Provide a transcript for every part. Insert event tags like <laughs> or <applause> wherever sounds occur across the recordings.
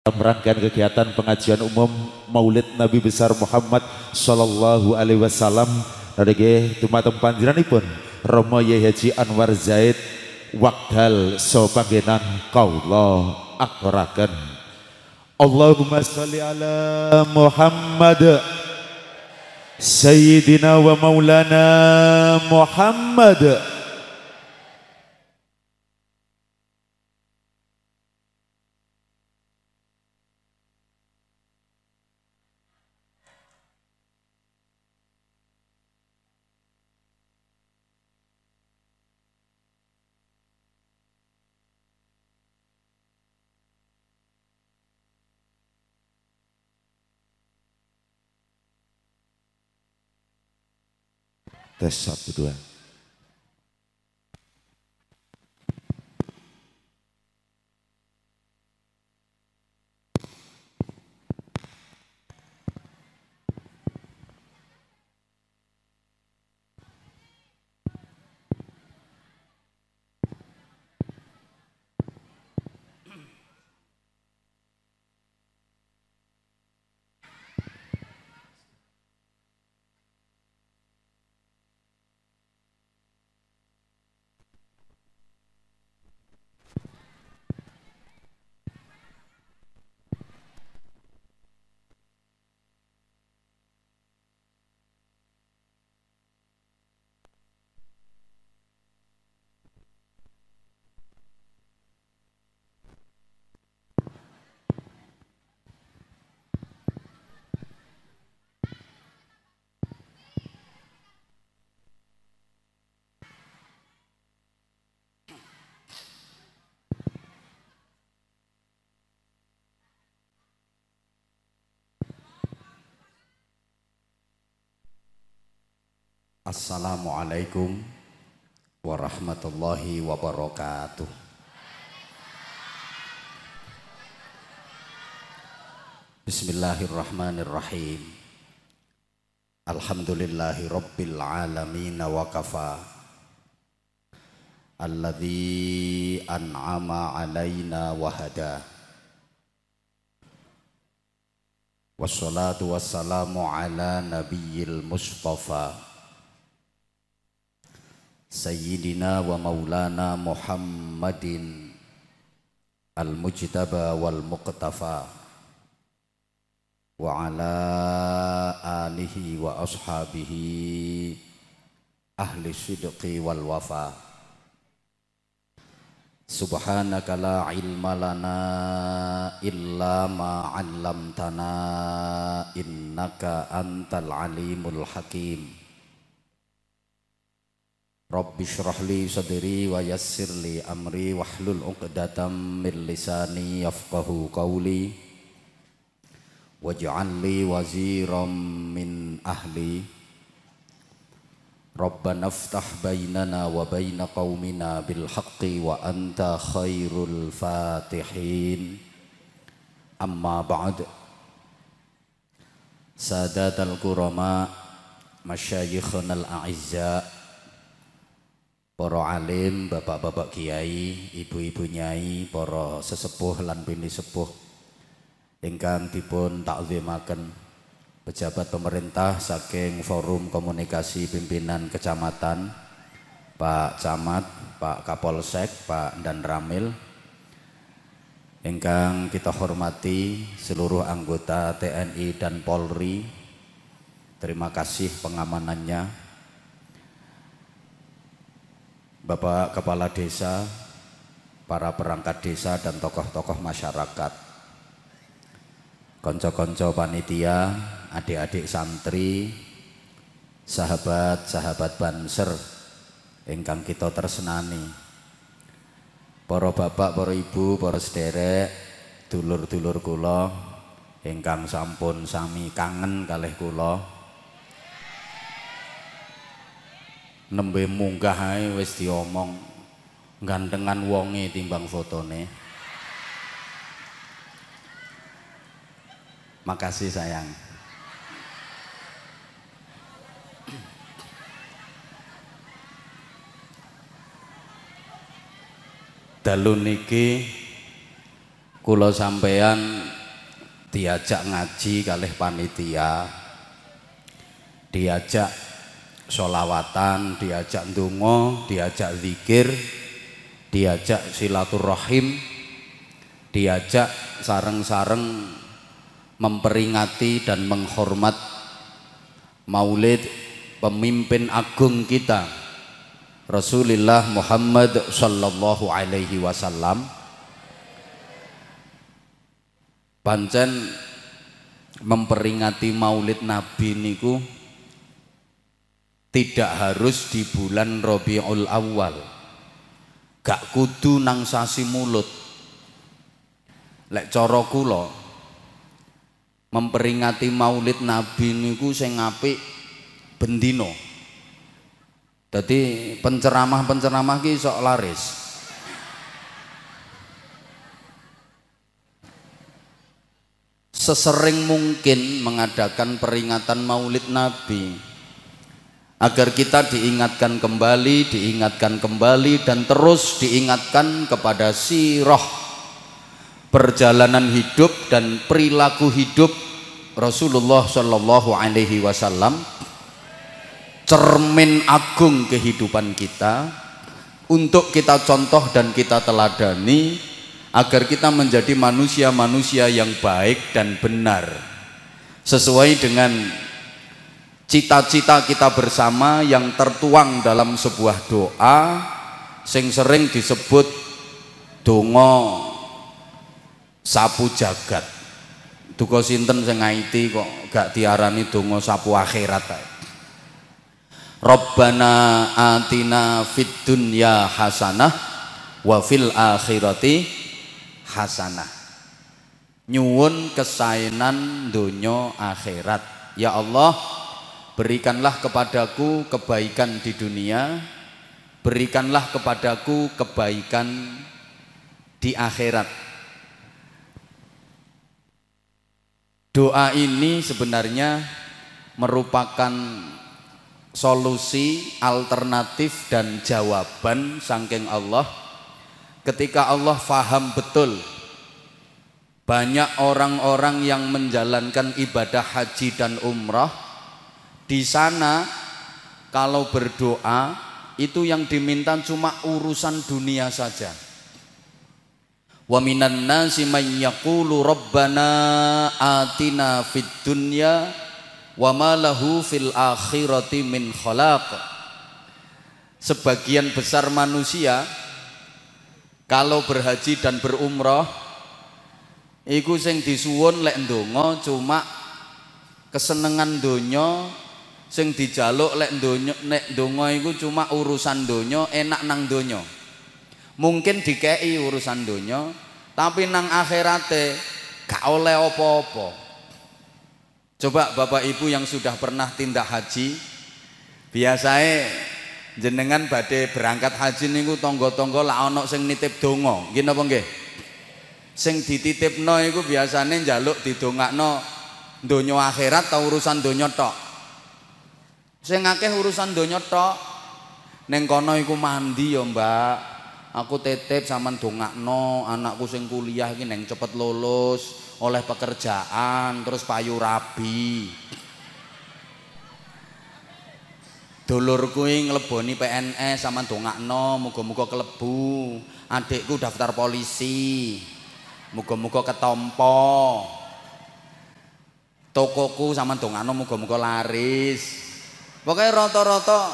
dalam rangkaian kegiatan pengajian umum Maulid Nabi besar Muhammad sallallahu alaihi wasallam. Nggih dumateng panjenenganipun Romo Yai Haji Anwar Zaid Wakdal panggenan kaula akbaraken Allahumma sholli ala Muhammad Sayyidina wa Maulana Muhammad Tes satu dua. Assalamualaikum warahmatullahi wabarakatuh. Bismillahirrahmanirrahim. Alhamdulillahi rabbil alamin wa kafa. Alladhi an'ama alaina wa hada. Wassalatu wassalamu ala nabiyil mustafa. سيدنا ومولانا محمد المجتبى والمقتفى وعلى آله وأصحابه أهل الصدق والوفاء سبحانك لا علم لنا إلا ما علمتنا إنك أنت العليم الحكيم. Rabbi syrah li sadri wa yassir li amri wahlul uqdatam min lisani yafqahu qawli waj'al li waziram min ahli Rabbana aftah bainana wa baina qaumina bil haqqi wa anta khairul fatihin amma ba'd Sadatal kurama masyayikhuna al-a'izza para alim, bapak-bapak kiai, ibu-ibu nyai, para sesepuh lan bini sepuh ingkang dipun takzimaken. Pejabat pemerintah saking Forum Komunikasi Pimpinan Kecamatan, Pak Camat, Pak Kapolsek, Pak Dan Ramil, ingkang kita hormati seluruh anggota TNI dan Polri, terima kasih pengamanannya, Bapak Kepala Desa, para perangkat desa dan tokoh-tokoh masyarakat, konco-konco panitia, adik-adik santri, sahabat-sahabat banser, ingkang kita tersenani. Para bapak, para ibu, para sederek, dulur-dulur kula, ingkang sampun sami kangen kalih kula, nembe munggah ae wis diomong gantengan wonge timbang fotone. Makasih sayang. Dalu niki kula sampean diajak ngaji kalih panitia diajak solawatan diajak ndonga diajak zikir diajak silaturahim diajak sareng-sareng memperingati dan menghormat maulid pemimpin agung kita Rasulullah Muhammad sallallahu alaihi wasallam. Pancen memperingati maulid nabi niku tidak harus di bulan Rabiul Awal. Gak kudu nang sasi mulut. Lek cara kula memperingati maulid nabi niku sing apik bendino jadi penceramah-penceramah ki sok laris. Sesering mungkin mengadakan peringatan maulid nabi agar kita diingatkan kembali, diingatkan kembali dan terus diingatkan kepada sirah perjalanan hidup dan perilaku hidup Rasulullah Shallallahu Alaihi Wasallam. Cermin agung kehidupan kita. Untuk kita contoh dan kita teladani agar kita menjadi manusia-manusia yang baik dan benar. Sesuai dengan cita-cita kita bersama yang tertuang dalam sebuah doa sing sering disebut dongo sapu jagat. Duka sinten sing ngaiti kok gak diarani dongo sapu akhirat ae. Rabbana atina fid dunya hasanah wa fil akhirati hasanah. Nyuwun kesainan donya akhirat. Ya Allah Berikanlah kepadaku kebaikan di dunia, berikanlah kepadaku kebaikan di akhirat. Doa ini sebenarnya merupakan solusi alternatif dan jawaban saking Allah ketika Allah faham betul banyak orang-orang yang menjalankan ibadah haji dan umrah di sana kalau berdoa itu yang diminta cuma urusan dunia saja. Wa minan nasi may yaqulu rabbana atina fid dunya wa ma lahu fil akhirati min khalaq. Sebagian besar manusia kalau berhaji dan berumrah iku sing disuwun lek ndonga cuma kesenengan donya sing dijaluk lek donya nek donga iku cuma urusan donya enak nang donya. Mungkin dikei urusan donya tapi nang akhirate gak oleh apa-apa. Coba bapak ibu yang sudah pernah tindak haji biasanya jenengan badhe berangkat haji niku tonggo-tonggo lah ana sing nitip donga. Nggih napa nggih? Sing dititipno iku biasane njaluk didongakno donya akhirat atau urusan donya tok Sing akeh urusan donya tok. Ning kono iku mandi ya, Mbak. Aku titip sampean dongakno anakku sing kuliah iki neng cepet lulus, oleh pekerjaan, terus payu rabi. Dulur kuwi ngleboni PNS sampean dongakno, muga-muga kelebu. Adikku daftar polisi. Muga-muga ketompo. Tokoku sampean dongakno muga-muga laris. Pokoknya rata-rata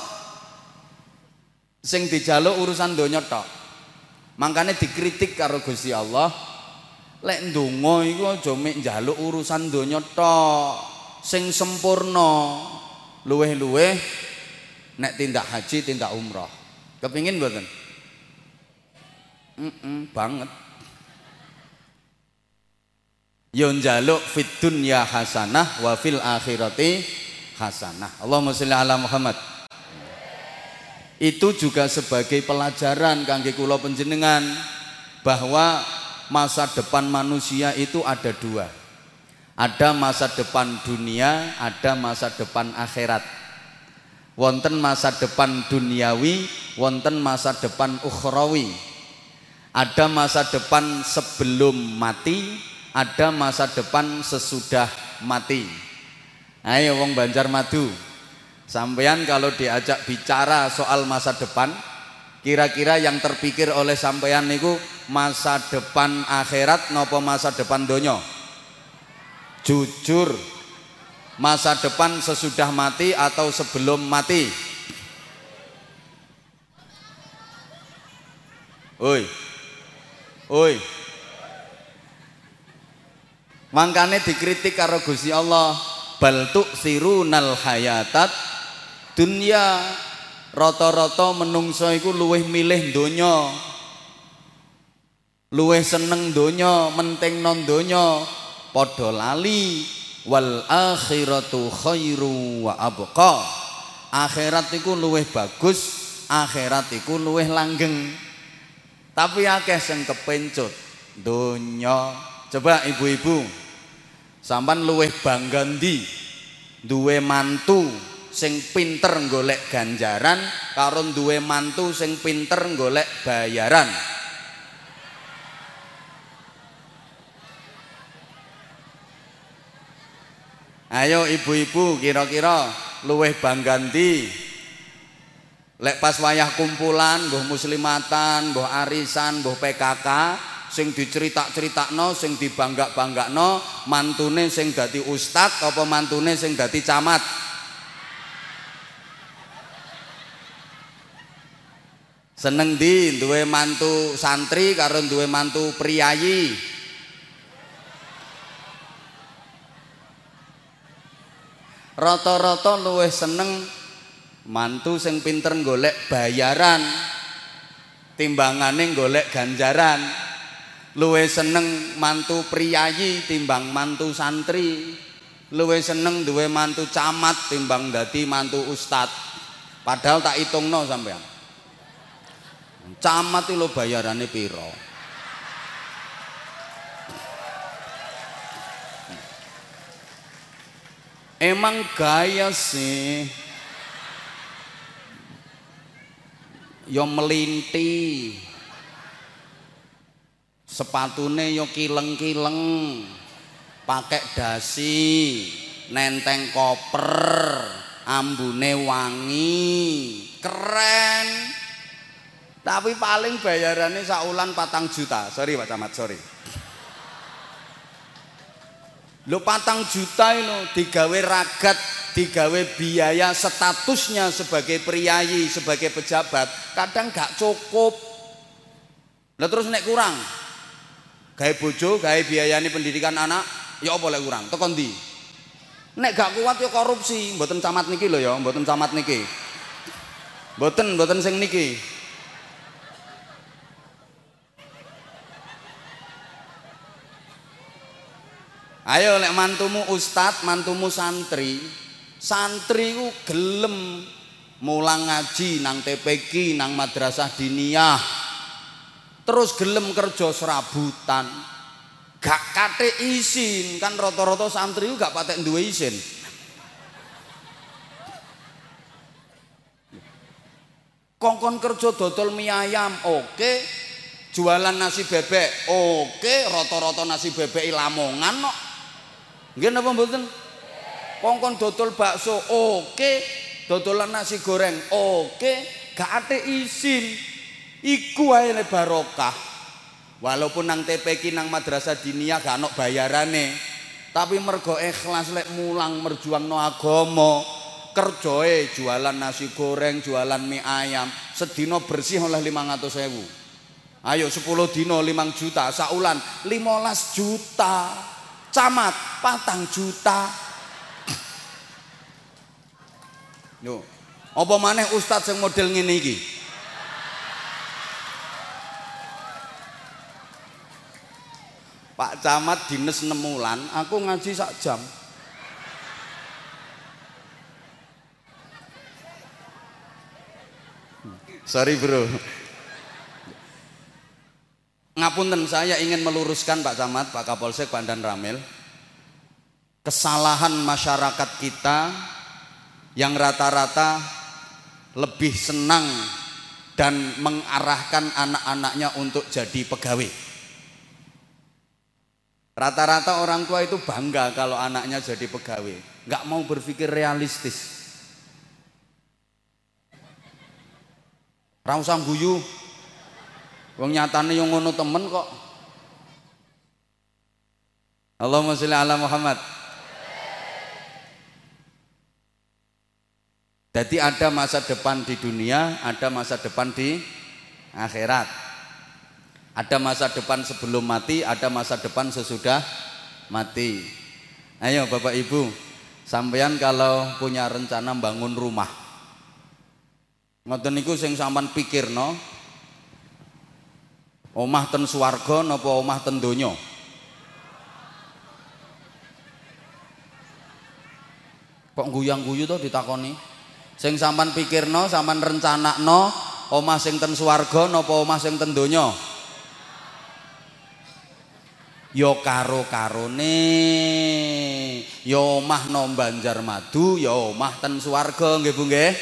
sing dijaluk urusan donya tok. Makanya dikritik karo Gusti Allah. Lek ndonga iku aja mek njaluk urusan donya tok. Sing sempurna luweh-luweh nek tindak haji, tindak umroh. Kepingin mboten? Mm -mm, banget. Yo njaluk fit dunya hasanah wa fil akhirati hasanah. Allahumma sholli ala Muhammad. Itu juga sebagai pelajaran kangge kula panjenengan bahwa masa depan manusia itu ada dua. Ada masa depan dunia, ada masa depan akhirat. Wonten masa depan duniawi, wonten masa depan ukhrawi. Ada masa depan sebelum mati, ada masa depan sesudah mati. Ayo wong Banjar Madu. Sampean kalau diajak bicara soal masa depan, kira-kira yang terpikir oleh sampean niku masa depan akhirat nopo masa depan donya? Jujur, masa depan sesudah mati atau sebelum mati? Oi. Oi. Mangkane dikritik karo Gusti Allah, bal sirunal hayatat dunya rata-rata menungso iku luwih milih donya. Luwih seneng donya, menting non donya, padha lali wal akhiratu khairu wa abqa. Akhirat iku luwih bagus, akhirat iku luwih langgeng. Tapi akeh sing kepencut donya. Coba ibu-ibu, sampan luweh bangga ndi duwe mantu sing pinter golek ganjaran karo duwe mantu sing pinter golek bayaran. Ayo ibu-ibu kira-kira luweh bangga ndi Lek pas wayah kumpulan, mbuh muslimatan, mbuh arisan, mbuh PKK, sing diceritak-critakno, sing dibangga-banggakno, mantune sing dadi ustad apa mantune sing dadi camat? Seneng di duwe mantu santri karo duwe mantu priayi. Rata-rata luwih seneng mantu sing pinter golek bayaran timbangane golek ganjaran luwe seneng mantu priayi timbang mantu santri. Luwe seneng duwe mantu camat timbang dadi mantu ustad. Padahal tak hitungno sampean. Camat itu lo bayarannya piro? Emang gaya sih. Ya melinti sepatune yo kileng-kileng pakai dasi nenteng koper ambune wangi keren. Tapi paling bayarannya saulan patang juta. Sorry Pak Camat sorry. Lo patang juta itu digawe ragat digawe biaya statusnya sebagai priayi, sebagai pejabat, kadang gak cukup. Lah terus nek kurang, gawe bojo, gawe biayani pendidikan anak, ya apa lek kurang? Tekan ndi? Nek gak kuat ya korupsi, mboten camat niki lho ya, mboten camat niki. Mboten, mboten sing niki. Ayo lek mantumu ustad, mantumu santri, santri ku gelem mulang ngaji nang TPQ nang madrasah diniyah terus gelem kerja serabutan. Gak kate izin kan rata-rata santri gak patek duwe izin kongkon kerja dodol mie ayam oke. Jualan nasi bebek oke. Rata-rata nasi bebek lamongan no nggih napa mboten? Kongkon dodol bakso oke. Dodolan nasi goreng oke. Gak ada izin iku ae barokah walaupun nang TPK nang madrasah diniyah gak ono bayarane tapi mergo ikhlas lek mulang merjuang no agomo kerjoe jualan nasi goreng jualan mie ayam sedino bersih oleh 500 sewu ayo 10 dino 5 juta saulan 15 juta camat patang juta Yo. Apa maneh ustaz yang model ngene iki? Pak Camat dinas 6 wulan, aku ngaji sak jam. Sorry bro. Ngapunten saya ingin meluruskan Pak Camat, Pak Kapolsek, Pandan Ramil. Kesalahan masyarakat kita yang rata-rata lebih senang dan mengarahkan anak-anaknya untuk jadi pegawai. Rata-rata orang tua itu bangga kalau anaknya jadi pegawai, nggak mau berpikir realistis. Rausang guyu, wong nyatane yang ngono temen kok. Allahumma sholli ala Muhammad. Jadi ada masa depan di dunia, ada masa depan di akhirat. Ada masa depan sebelum mati, ada masa depan sesudah mati. Ayo Bapak Ibu, sampean kalau punya rencana bangun rumah. Ngoten niku sing sampean pikirno. Omah ten swarga napa omah ten donya? Kok guyang-guyu to ditakoni? Sing sampean pikirno, sampean rencanakno omah sing ten swarga napa omah sing ten donya? Ya karo-karone. Ya omah no Banjarmadu, ya omah ten swarga nggih Bu nggih.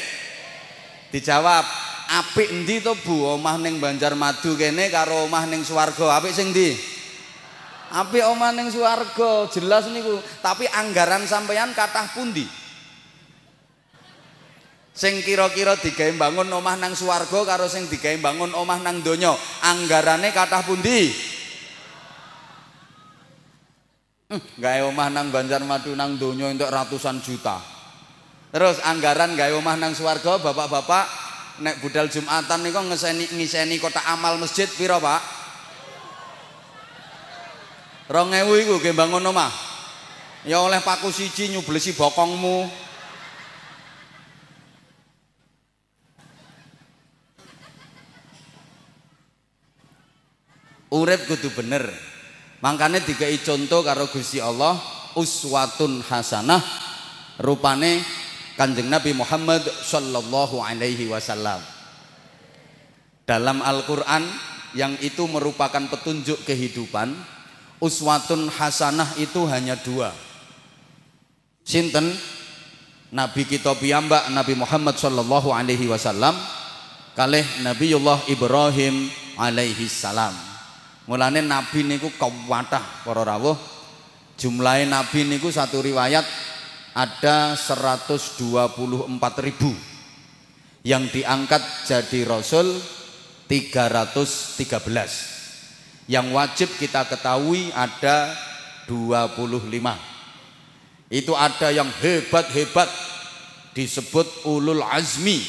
Dijawab, apik endi to Bu omah ning Banjarmadu kene karo omah ning swarga? Apik sing ndi? Apik omah ning swarga, jelas niku. Tapi anggaran sampeyan kathah pundi? sing kira-kira digawe bangun omah nang swarga karo sing digawe bangun omah nang donya anggarane kathah pundi gawe omah nang Banjarmadu nang donya entuk ratusan juta. Terus anggaran gawe omah nang swarga bapak-bapak nek budal Jumatan niku ngeseni ngiseni kotak amal masjid pira Pak? 2000 iku ge bangun omah. Ya oleh paku siji nyublesi bokongmu. Urip kudu bener makanya dikai contoh karo Gusti Allah uswatun hasanah rupane kanjeng Nabi Muhammad Sallallahu Alaihi Wasallam. Dalam Al-Quran yang itu merupakan petunjuk kehidupan uswatun hasanah itu hanya dua. Sinten? Nabi kita piyambak Nabi Muhammad Sallallahu Alaihi Wasallam kalih Nabiullah Ibrahim alaihi salam Mulane nabi niku kawatah para rawuh. Jumlahe nabi niku satu riwayat ada 124 ribu. Yang diangkat jadi rasul 313 yang wajib kita ketahui ada 25 itu ada yang hebat-hebat disebut ulul azmi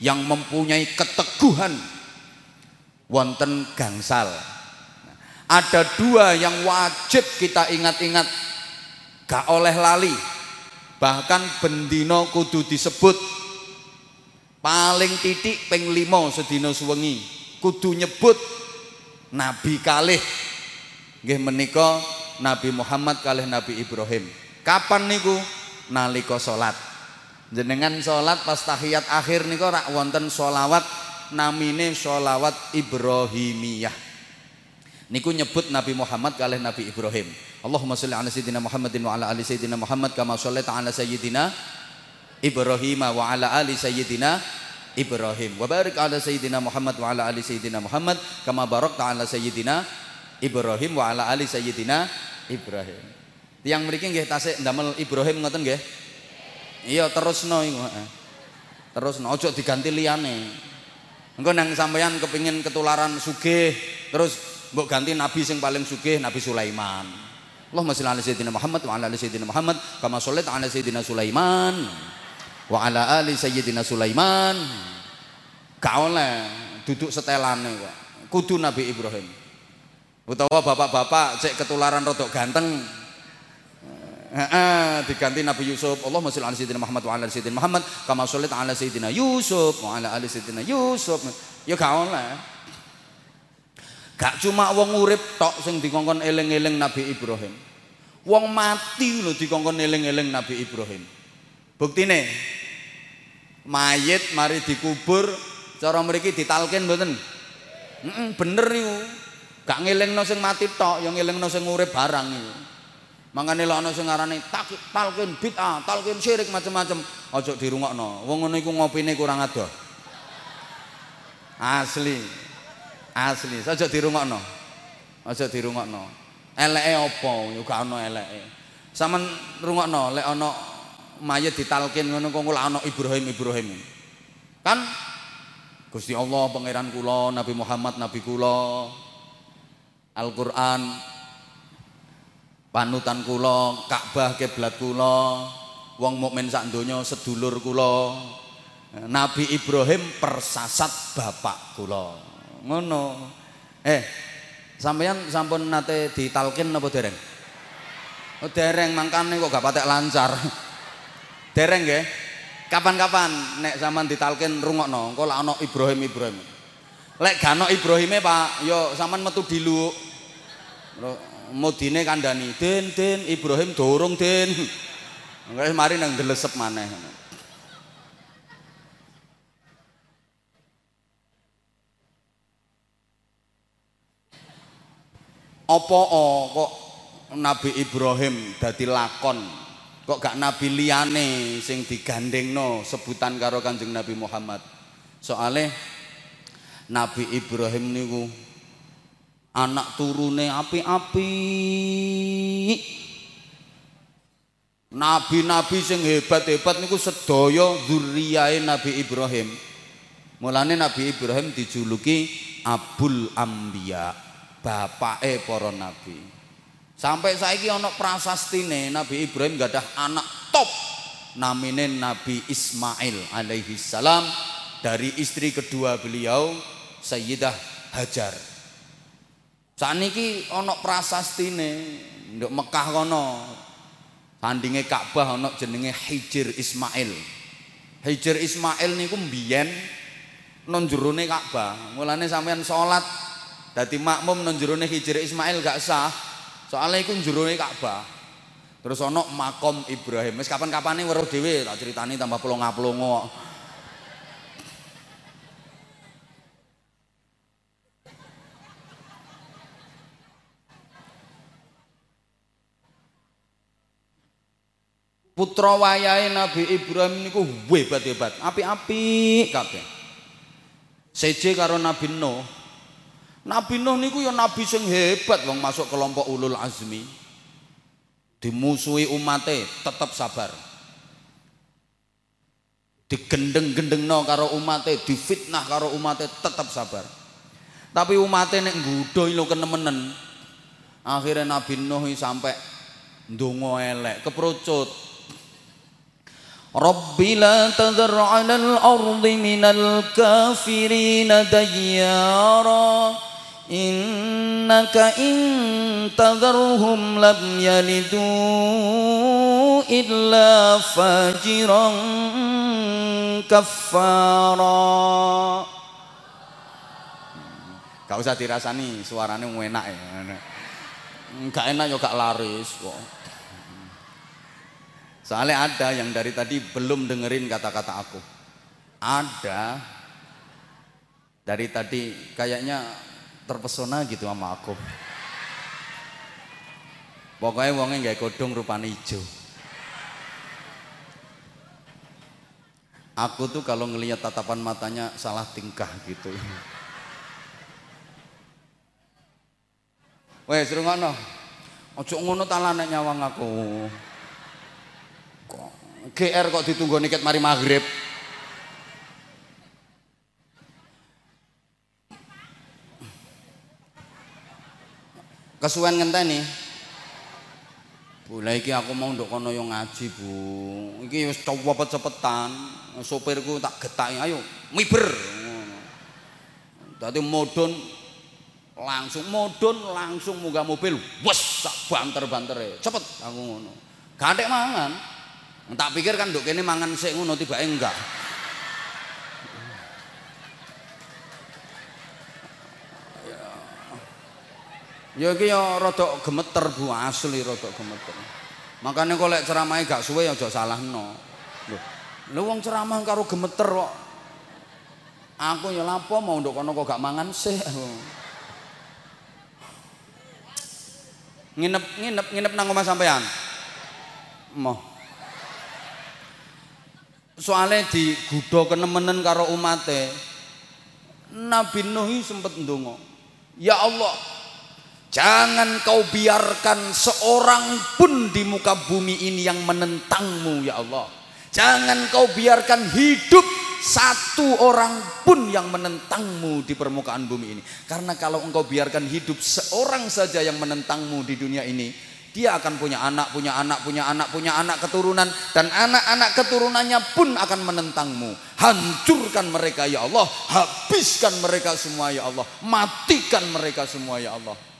yang mempunyai keteguhan wonten gangsal ada dua yang wajib kita ingat-ingat. Gak oleh lali. Bahkan bendino kudu disebut. Paling titik peng limo sedino suwengi. Kudu nyebut nabi kalih. Nggih menika Nabi Muhammad kalih Nabi Ibrahim. Kapan niku? Nalika salat. Jenengan salat pas tahiyat akhir niku rak wonten solawat namine solawat Ibrahimiyah niku nyebut Nabi Muhammad kalih Nabi Ibrahim. Allahumma sholli ala sayyidina Muhammadin wa ala ali sayyidina Muhammad kama shallaita ala sayyidina Ibrahim wa ala ali sayyidina Ibrahim. Wa barik ala sayyidina Muhammad wa ala ali sayyidina Muhammad kama barakta ala sayyidina Ibrahim wa ala ali sayyidina Ibrahim. Tiang mriki nggih tasik ndamel Ibrahim ngoten nggih? Iya terusno iku. Terusno ojo diganti liyane. Engko nang sampeyan kepingin ketularan sugih terus mbok ganti nabi sing paling sugih Nabi Sulaiman Allahumma sholli ala sayyidina Muhammad wa ala ali sayyidina Muhammad kama shallaita ala sayyidina Sulaiman wa ala ali sayyidina Sulaiman gak oleh duduk setelane kok kudu Nabi Ibrahim utawa bapak-bapak cek ketularan rodok ganteng diganti Nabi Yusuf. Allahumma sholli ala sayyidina Muhammad wa ala sayyidina Muhammad kama shallaita ala sayyidina Yusuf wa ala ali sayyidina Yusuf. Ya gak oleh. Gak cuma wong urip tok sing dikongkon eling-eling Nabi Ibrahim. Wong mati lho dikongkon eling-eling Nabi Ibrahim. Buktine mayit mari dikubur cara mriki ditalkin mboten? Heeh, bener niku. Gak ngelingno sing mati tok, yang ngelingno sing urip barang niku. Mangane lek ana sing ngarani talkin bid'ah, talkin syirik macam-macam, aja dirungokno. Wong ngono iku ngopine kurang adoh. Asli. Asli. Aja dirungokno. Aja dirungokno. Eleke apa? Yo gak ono eleke. Saman rungokno lek ana mayit ditalkin ngono kok ana Ibrahim Ibrahim. Kan Gusti Allah pangeran kula, Nabi Muhammad nabi kula. Al-Qur'an panutan kula, Ka'bah kiblat kula, wong mukmin sak donya sedulur kula. Nabi Ibrahim persasat bapak kula. Ngono. Eh, sampeyan sampun nate ditalkin napa dereng? Oh, dereng mangkane kok gak patek lancar. dereng nggih. Kapan-kapan nek zaman ditalkin rungokno, engko lak ana Ibrahim Ibrahim. Lek gak ana Ibrahime, Pak, yo sampean metu diluk. Mudine kandhani, "Den, Den, Ibrahim dorong, Den." Engko mari nang ndelesep maneh. Apa kok Nabi Ibrahim dadi lakon kok gak nabi liyane sing digandengno sebutan karo Kanjeng Nabi Muhammad. Soale Nabi Ibrahim niku anak turune api-api. Nabi-nabi sing hebat-hebat niku sedaya zuriyae Nabi Ibrahim. Mulane Nabi Ibrahim dijuluki Abul Ambiya, bapake para nabi. Sampai saiki ana prasastine Nabi Ibrahim gadah anak top namine Nabi Ismail alaihi salam dari istri kedua beliau Sayyidah Hajar. Saniki ana prasastine nduk Mekah kono. Sandinge Ka'bah ana jenenge Hijir Ismail. Hijir Ismail niku mbiyen nang jerone Ka'bah. Mulane sampean salat dadi makmum nang jerone Hijir Ismail gak sah. Soalnya iku njurone Ka'bah. Terus ana makom Ibrahim. Wis kapan-kapane weruh dhewe tak critani tambah plonga-plongo. Putra wayahe Nabi Ibrahim niku hebat-hebat, api-api kabeh. Seje karo Nabi Nuh, Nabi Nuh niku ya nabi sing hebat wong masuk kelompok ulul azmi. Dimusuhi umate tetap sabar. Digendeng-gendengno karo umate, difitnah karo umate tetap sabar. Tapi umate nek nggodho lho kenemenen. Akhirnya Nabi Nuh sampai ndonga elek, keprocut. Rabbi la tadhar 'alal ardi minal kafirin dayyara innaka in tadharhum lam yalidu illa fajiran kaffara Gak usah dirasani suaranya enak ya. Gak enak ya gak laris kok. Soalnya ada yang dari tadi belum dengerin kata-kata aku. Ada dari tadi kayaknya terpesona gitu sama aku pokoknya wongnya nggak kodong rupanya hijau aku tuh kalau ngelihat tatapan matanya salah tingkah gitu Wes ngono. Ojo ngono talane nyawang aku. GR kok ditunggu niket mari maghrib. Kesuwen ngenteni Bu, lah iki aku mau nduk kono yo ngaji, Bu. Iki wis cepet-cepetan. Sopirku tak getaki, ayo miber. Dadi modon langsung modon langsung munggah mobil. Wes sak banter-bantere. Cepet aku ngono. Gandek mangan. Tak pikir kan nduk kene mangan sik ngono tibake enggak. Ya iki ya rada gemeter Bu, asli rada gemeter. Makane kok lek ceramahe gak suwe aja salahno. Lho, lho wong ceramah karo gemeter kok. Aku ya lapo mau nduk kono kok gak mangan sih. Nginep nginep nginep nang omah sampean. Moh. Soale digudha kenemenen karo umate. Nabi Nuh sempat ndonga. Ya Allah, jangan kau biarkan seorang pun di muka bumi ini yang menentangmu ya Allah. Jangan kau biarkan hidup satu orang pun yang menentangmu di permukaan bumi ini. Karena kalau engkau biarkan hidup seorang saja yang menentangmu di dunia ini, dia akan punya anak, punya anak, punya anak, punya anak keturunan dan anak-anak keturunannya pun akan menentangmu. Hancurkan mereka ya Allah, habiskan mereka semua ya Allah, matikan mereka semua ya Allah.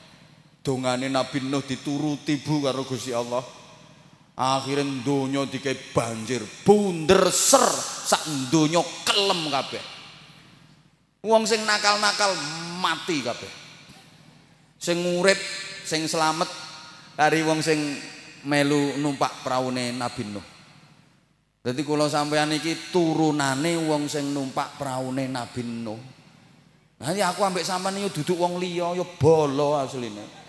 Dongane Nabi Nuh dituruti bu karo Gusti Allah. Akhirnya donya dikai banjir, bunder ser, sak donya kelem kabeh. Wong sing nakal-nakal mati kabeh. Sing urip, sing selamat dari wong sing melu numpak praune Nabi Nuh. Jadi kalau sampean iki turunane wong sing numpak praune Nabi Nuh. Nanti aku ambek sampean iki duduk wong liya ya bolo asline.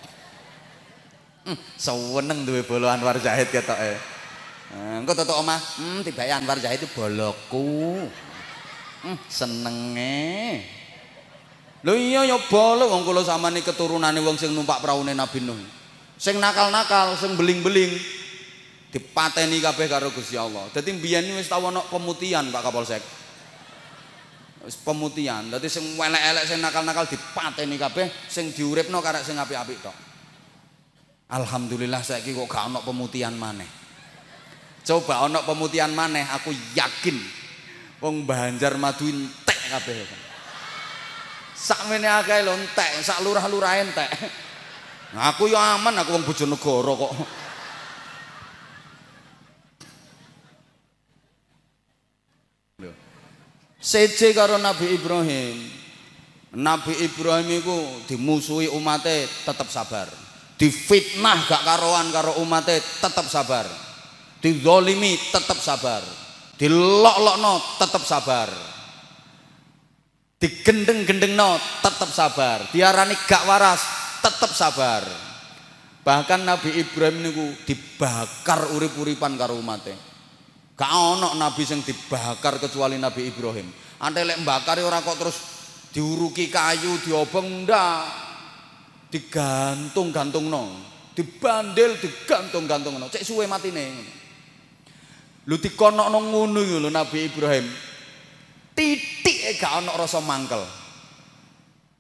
Hmm, seweneng duwe bolo Anwar Zahid ketoke. Nah, engko tutuk omah, hmm tiba Anwar Zahid itu boloku. Hmm, senenge. Lho iya ya bolo wong kula sampean keturunane wong sing numpak praune Nabi Nuh. Sing nakal-nakal, sing beling-beling dipateni kabeh karo Gusti Allah. Dadi mbiyen wis tau ana pemutihan Pak Kapolsek. Wis pemutihan. Dadi sing elek-elek sing nakal-nakal dipateni kabeh, sing diuripno karek sing apik-apik tok. Alhamdulillah saiki kok gak ana pemutihan maneh. Coba ana pemutihan maneh, aku yakin wong Banjar Madu entek kabeh. Sakmene akeh lho entek, sak lurah-lurah entek. Aku ya aman aku wong Bojonegoro kok. Seje karo Nabi Ibrahim. Nabi Ibrahim itu dimusuhi umatnya tetap sabar. Difitnah gak karoan karo umatnya tetap sabar. Dizolimi tetap sabar. Dilok-lokno tetap sabar. Digendeng-gendengno tetap sabar. Diarani gak waras tetap sabar. Bahkan Nabi Ibrahim niku dibakar urip-uripan karo umatnya. Gak ono nabi sing dibakar kecuali Nabi Ibrahim. Ante lek mbakar ora kok terus diuruki kayu, diobong ndak. Digantung-gantungno. Dibandel digantung-gantungno. Cek suwe matine. Lu dikonokno ngono iku lho Nabi Ibrahim. Titik gak ono rasa mangkel.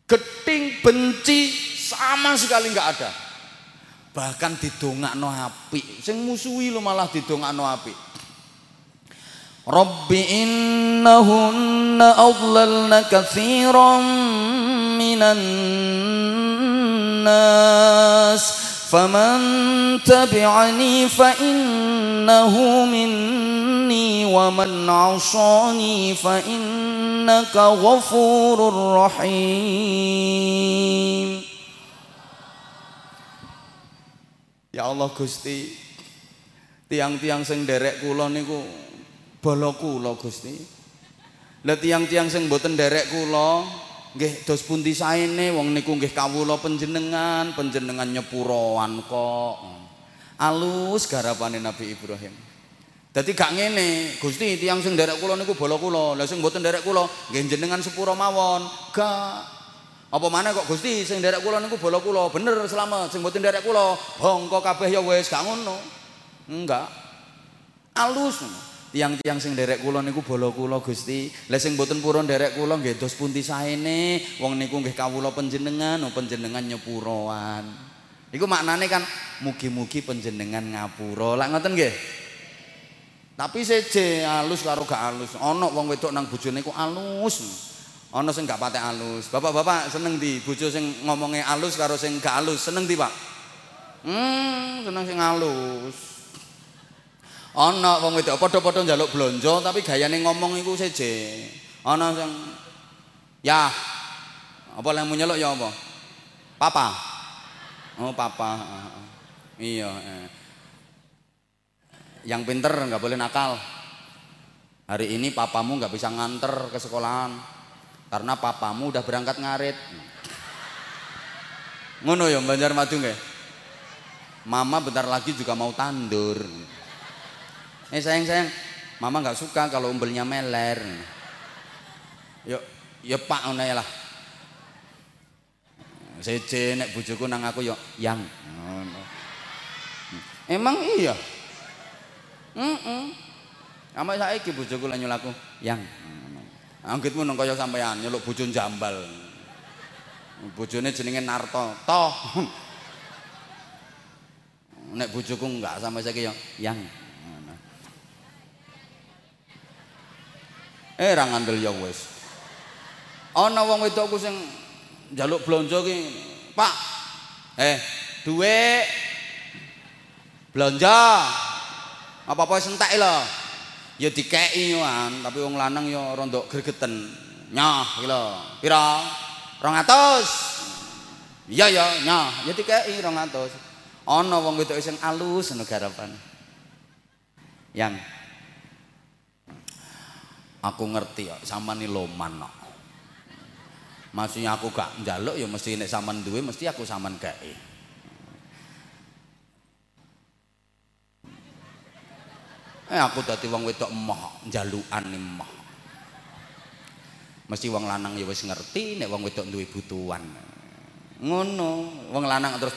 Geting benci sama sekali nggak ada. Bahkan didongakno api. Sing musuhi lo malah didongakno api. Rabbi innahunna adlalna katsiran minan nas faman tabi'ani fa innahu minni wa man 'asani fa innaka ghafurur rahim Ya Allah Gusti tiang-tiang sing derek kula niku bala kula Gusti. Lah tiang-tiang sing mboten derek kula nggih dos pundi saene wong niku nggih kawula panjenengan, panjenengan nyepuroan kok. Alus garapane Nabi Ibrahim. Dadi gak ngene, Gusti tiang sing derek kula niku bala kula. Lah sing mboten derek kula nggih jenengan sepuro mawon. Gak. Apa mana kok Gusti sing derek kula niku bala kula. Bener selamat sing mboten derek kula. Bongko kabeh ya wis gak ngono. Enggak. Alus tiang-tiang sing derek kula niku bala kula Gusti. Lah sing mboten purun derek kula nggih dos pundi saene, wong niku nggih kawula panjenengan, panjenengan nyepuroan. Iku maknane kan mugi-mugi panjenengan ngapura. Lah ngoten nggih. Tapi seje alus karo gak alus. Ana wong wedok nang bojone iku alus. Ana sing gak patek alus. Bapak-bapak seneng di bojo sing ngomongnya alus karo sing gak alus. Seneng di, Pak? Hmm, seneng sing alus. Ana wong wedok padha-padha njaluk blonjo tapi gayane ngomong iku seje. Ana sing ya apa lemu nyeluk ya apa? Papa. Oh, papa. Iya, eh. Yang pinter nggak boleh nakal. Hari ini papamu nggak bisa nganter ke sekolahan karena papamu udah berangkat ngarit. Ngono ya Banjar Madu nggih. Mama bentar lagi juga mau tandur. Eh sayang sayang, mama nggak suka kalau umbelnya meler. Yuk, ya Pak ngono ae lah. Seje nek bojoku nang aku ya yang. Emang iya. Heeh. Ama saiki bojoku lek nyulaku yang. Anggitmu nang kaya sampean nyeluk bojo jambal. Bojone jenenge Narto. Toh. <laughs> Nek bojoku enggak sama saiki ya yang. Eh ra ngandel ya wis. Ana wong wedokku sing njaluk blonjo ki, Pak. Eh, duwe blonjo. Apa-apa wis entek lho. Ya dikeki yoan, tapi wong lanang ya rondok gregeten. Nyah iki lho. Pira? 200. Iya ya, nyah, ya dikeki 200. Ana wong wedok sing alus ngono garapan. Yang aku ngerti sampean iki loman kok. Maksudnya aku gak njaluk ya mesti nek sampean duwe mesti aku sampean gawe. Eh aku dadi wong wedok emoh, njalukan emoh. Mesti wong lanang ya wis ngerti nek wong wedok duwe butuhan. Ngono, wong lanang terus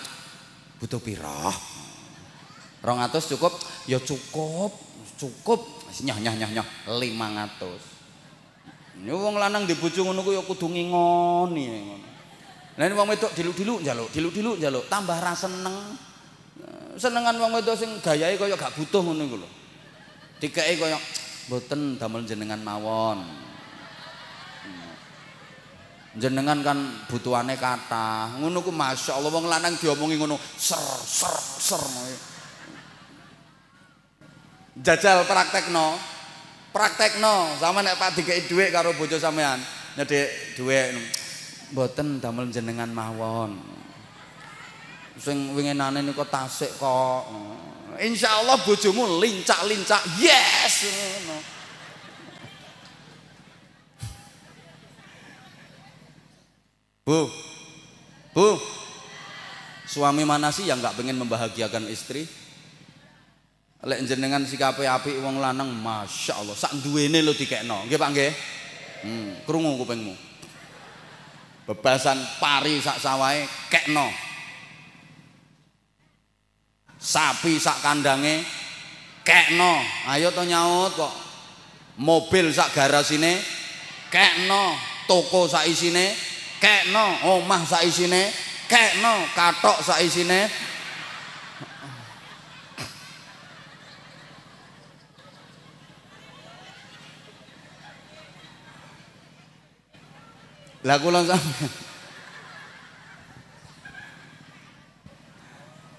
butuh pira? 200 cukup? Ya cukup, cukup. Nyah nyah nyah nyah 500. Ini wong lanang di bojo ngono ku ya kudu ngingoni ngono. Lah wong wedok diluk-diluk njaluk, diluk-diluk njaluk, tambah ra seneng. Senengan wong wedok sing gayahe kaya gak butuh ngono iku lho. Dikeki kaya mboten damel jenengan mawon. Jenengan kan butuhane kathah. Ngono ku masyaallah wong lanang diomongi ngono ser ser ser. Jajal praktekno. Praktekno, sama nek Pak dikeki dhuwit karo bojo sampean. Nyedhek dhuwit mboten damel jenengan mawon. Sing winginane niku tasik kok. Insyaallah bojomu lincak-lincak. Yes. Bu. Bu. Suami mana sih yang nggak pengen membahagiakan istri? Lek jenengan sikape apik wong lanang, Masya Allah, sak duwene lho dikekno. Nggih Pak nggih? Hmm, krungu kupingmu. Bebasan pari sak sawahe kekno. Sapi sak kandange kekno. Ayo to nyaut kok. Mobil sak garasine kekno. Toko sak isine kekno. Omah sak isine kekno. Katok sak isine Lah kula sampeyan.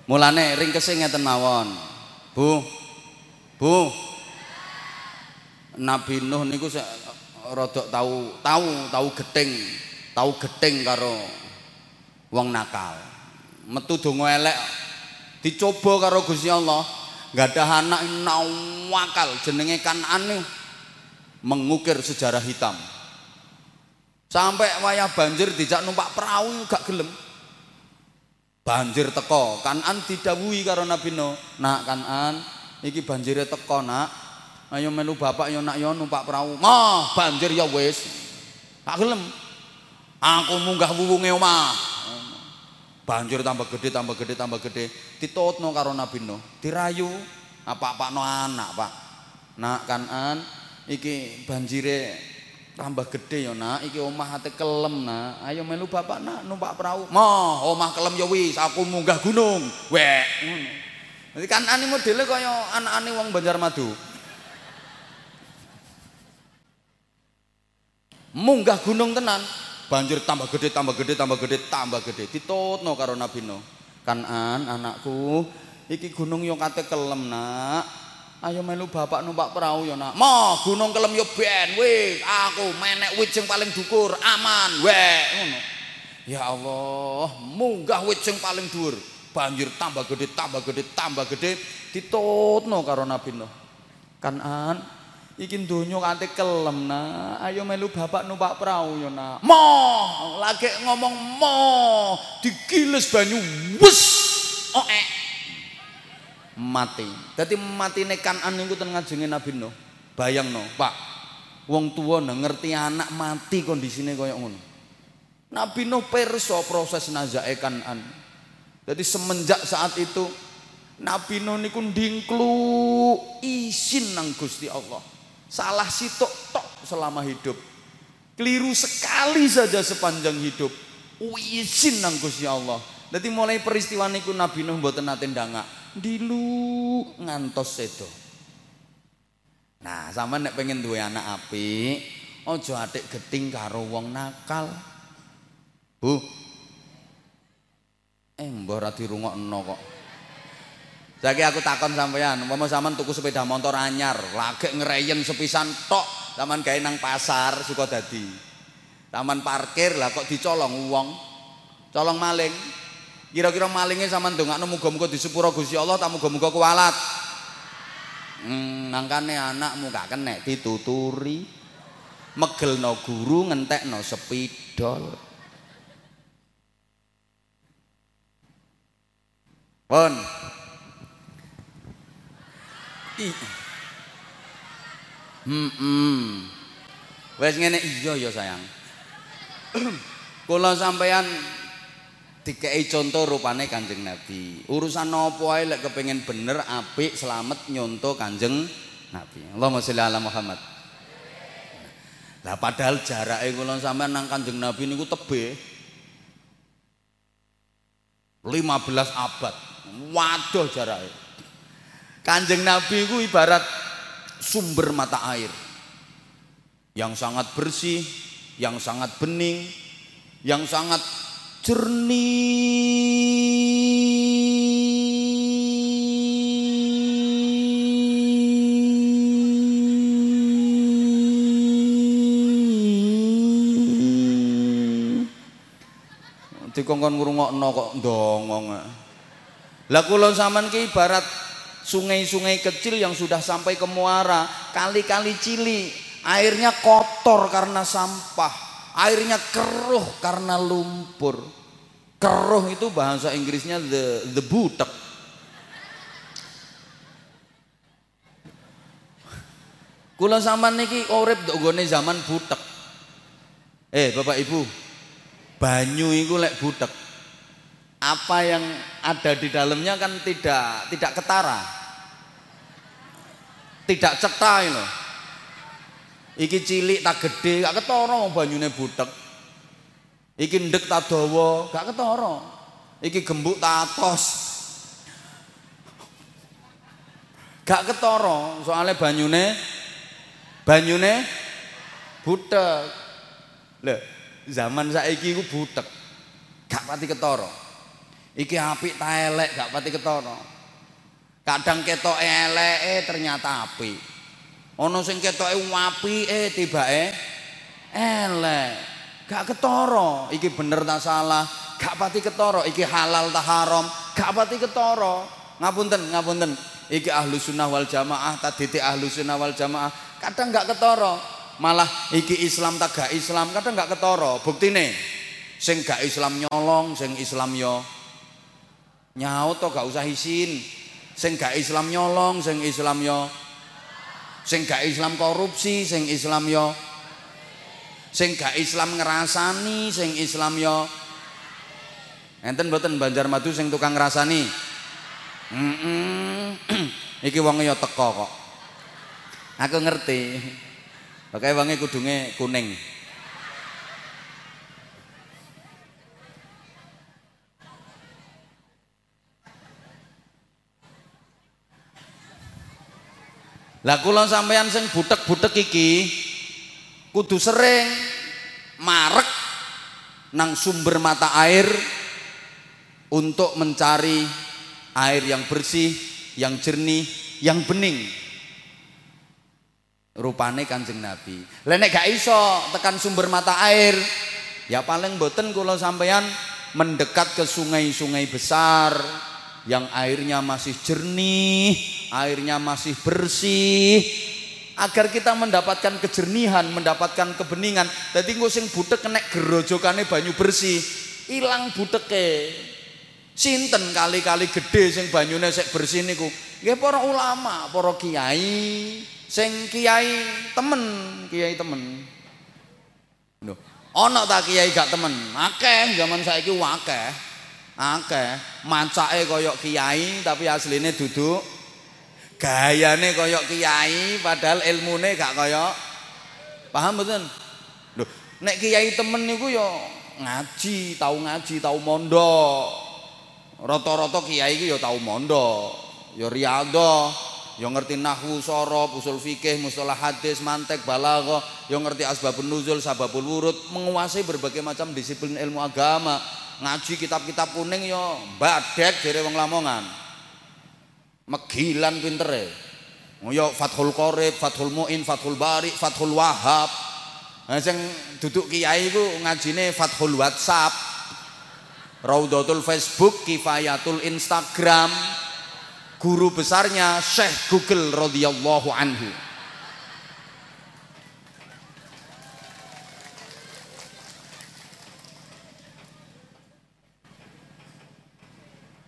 Mulane ringkese ngeten mawon. Bu. Bu. Nabi Nuh niku rodok tahu tahu tahu geting, tahu geting karo wong nakal. Metu donga elek dicoba karo Gusti Allah. Gak ada anak nawakal jenenge Kanan mengukir sejarah hitam. Sampai wayah banjir dijak numpak perahu gak gelem. Banjir teko, Kanan didhawuhi karo Nabi Nuh. Nak Kanan, iki banjire teko, Nak. Ayo melu bapak yo nak yo numpak perahu. Mah, banjir ya wis. Gak gelem. Aku munggah wuwunge omah. Banjir tambah gede, tambah gede, tambah gede. Ditutno karo Nabi Nuh. Dirayu. Apa-apa no anak, Pak. Nak Kanan, iki banjire tambah gede ya nak. Iki omah ate kelem nak. Ayo melu bapak nak. Numpak perahu. Mo omah kelem ya wis. Aku munggah gunung. Wek ngono. Kan ane modele kaya anak-ane wong Banjarmadu. Munggah gunung tenan. Banjir tambah gede tambah gede tambah gede tambah gede. Ditutno karo Nabi Nuh kanan anakku. Iki gunung yo kate kelem nak Ayo melu bapak numpak perahu ya nak. Mo gunung kelem yo ben wih aku menek wit sing paling dhukur aman weh ngono. Ya Allah, munggah wit sing paling dhuwur. Banjir tambah gede, tambah gede, tambah gede ditutno karo Nabi Nuh. Kanan iki donya kanthi kelem nak. Ayo melu bapak numpak perahu ya nak. Mo lagi ngomong mo digiles banyu wes. Oh eh mati. Dadi matine Kanan niku ten ngajenge Nabi Nuh. Bayangno, Pak. Wong tua ngerti anak mati kondisine koyo ngono. Nabi Nuh perso proses nazae kanan. Jadi semenjak saat itu Nabi Nuh niku ndingklu izin nang Gusti Allah. Salah sitok tok selama hidup. Keliru sekali saja sepanjang hidup. Izin nang Gusti Allah. Jadi mulai peristiwa niku Nabi Nuh mboten nate ndangak. Dilu ngantos sedo. Nah, sama nek pengen duwe anak apik, ojo atik geting karo wong nakal. Bu. Eh, mbah ra dirungokno kok. Saiki aku takon sampean, umpama sampean tuku sepeda motor anyar, lagi ngereyen sepisan tok, sampean gawe nang pasar Sukadadi. Taman parkir lah kok dicolong wong. Colong maling. Kira-kira malingnya sampean ndongakno muga-muga disepuro Gusti Allah, tak muga-muga kualat. Hmm, nangkane anakmu gak kenek dituturi. Megelno guru ngentekno sepidol. Pun. Hmm, hmm. Wes ngene iya ya sayang. <clears throat> Kula sampean dikei contoh rupane Kanjeng Nabi. Urusan apa ae lek kepengin bener, apik, selamat nyontoh Kanjeng Nabi. Allahumma sholli ala Muhammad. Lah padahal jarake kula sampean nang Kanjeng Nabi niku tebe. 15 abad. Waduh jarake. Kanjeng Nabi itu ibarat sumber mata air yang sangat bersih, yang sangat bening, yang sangat. Dikongkon ngrungokno kok ndongong. Lah kula sampean ki ibarat sungai-sungai kecil yang sudah sampai ke muara, kali-kali cili, airnya kotor karena sampah, airnya keruh karena lumpur. Keruh itu bahasa Inggrisnya the the butek. Kula sampean niki urip ndok zaman butek. Eh, Bapak Ibu, banyu itu lek butek apa yang ada di dalamnya kan tidak tidak ketara tidak cetha loh iki cilik tak gede gak ketara banyune butek iki ndek tak dawa gak ketara. Iki gembuk tak atos. Gak ketara soalnya banyune banyune butek lho zaman saiki iku butek gak pati ketara. Iki apik ta elek gak pati ketara. Kadang ketoke eleke ternyata apik ana sing ketoke apike tibake elek. Gak ketara. Iki bener ta salah? Gak pati ketara. Iki halal ta haram? Gak pati ketara. Ngapunten ngapunten. Iki ahlu sunnah wal jamaah ta titik sunnah wal jamaah. Kadang gak ketara. Malah iki Islam tak gak Islam kadang gak ketara. Buktine sing gak Islam nyolong sing Islam yo nyaut to gak usah isin. Sing gak Islam nyolong sing Islam yo sing gak Islam korupsi sing Islam yo sing gak Islam ngerasani sing Islam yo enten mboten Banjarmadu sing tukang ngrasani mm -mm. <clears throat> iki wong yo teko kok aku ngerti Pakai wangi kudunge kuning. Lah kula sampeyan sing butek-butek iki kudu sering marek nang sumber mata air untuk mencari air yang bersih, yang jernih, yang bening. Rupane Kanjeng Nabi. Lah nek gak iso tekan sumber mata air, ya paling boten kula sampeyan mendekat ke sungai-sungai besar yang airnya masih jernih, airnya masih bersih agar kita mendapatkan kejernihan, mendapatkan kebeningan. Jadi engko sing butek kena gerojokane banyu bersih, ilang buteke. Sinten kali-kali gede sing banyune sik bersih niku? Nggih para ulama, para kiai, sing kiai temen, kiai temen. Lho, ana kiai gak temen? Akeh zaman saiki akeh. Akeh, macake kaya kiai tapi asline duduk gayane kaya kiai padahal ilmune gak kaya paham mboten? Lho, nek kiai temen niku ya ngaji, tau ngaji, tau mondok. Rata-rata kiai iki ya tau mondok, ya riyadhah, ya ngerti nahwu, sorob, usul fikih, mustalah hadis, mantek, balaghah, ya ngerti asbabun nuzul, sababul wurud, menguasai berbagai macam disiplin ilmu agama. Ngaji kitab-kitab kuning ya badek dari wong Lamongan. Megilan pintere. Ya Fathul Qorib, Fathul Muin, Fathul Bari, Fathul Wahab. Nah, sing duduk kiai iku ngajine Fathul WhatsApp. Raudatul Facebook, Kifayatul Instagram, guru besarnya Syekh Google radhiyallahu anhu.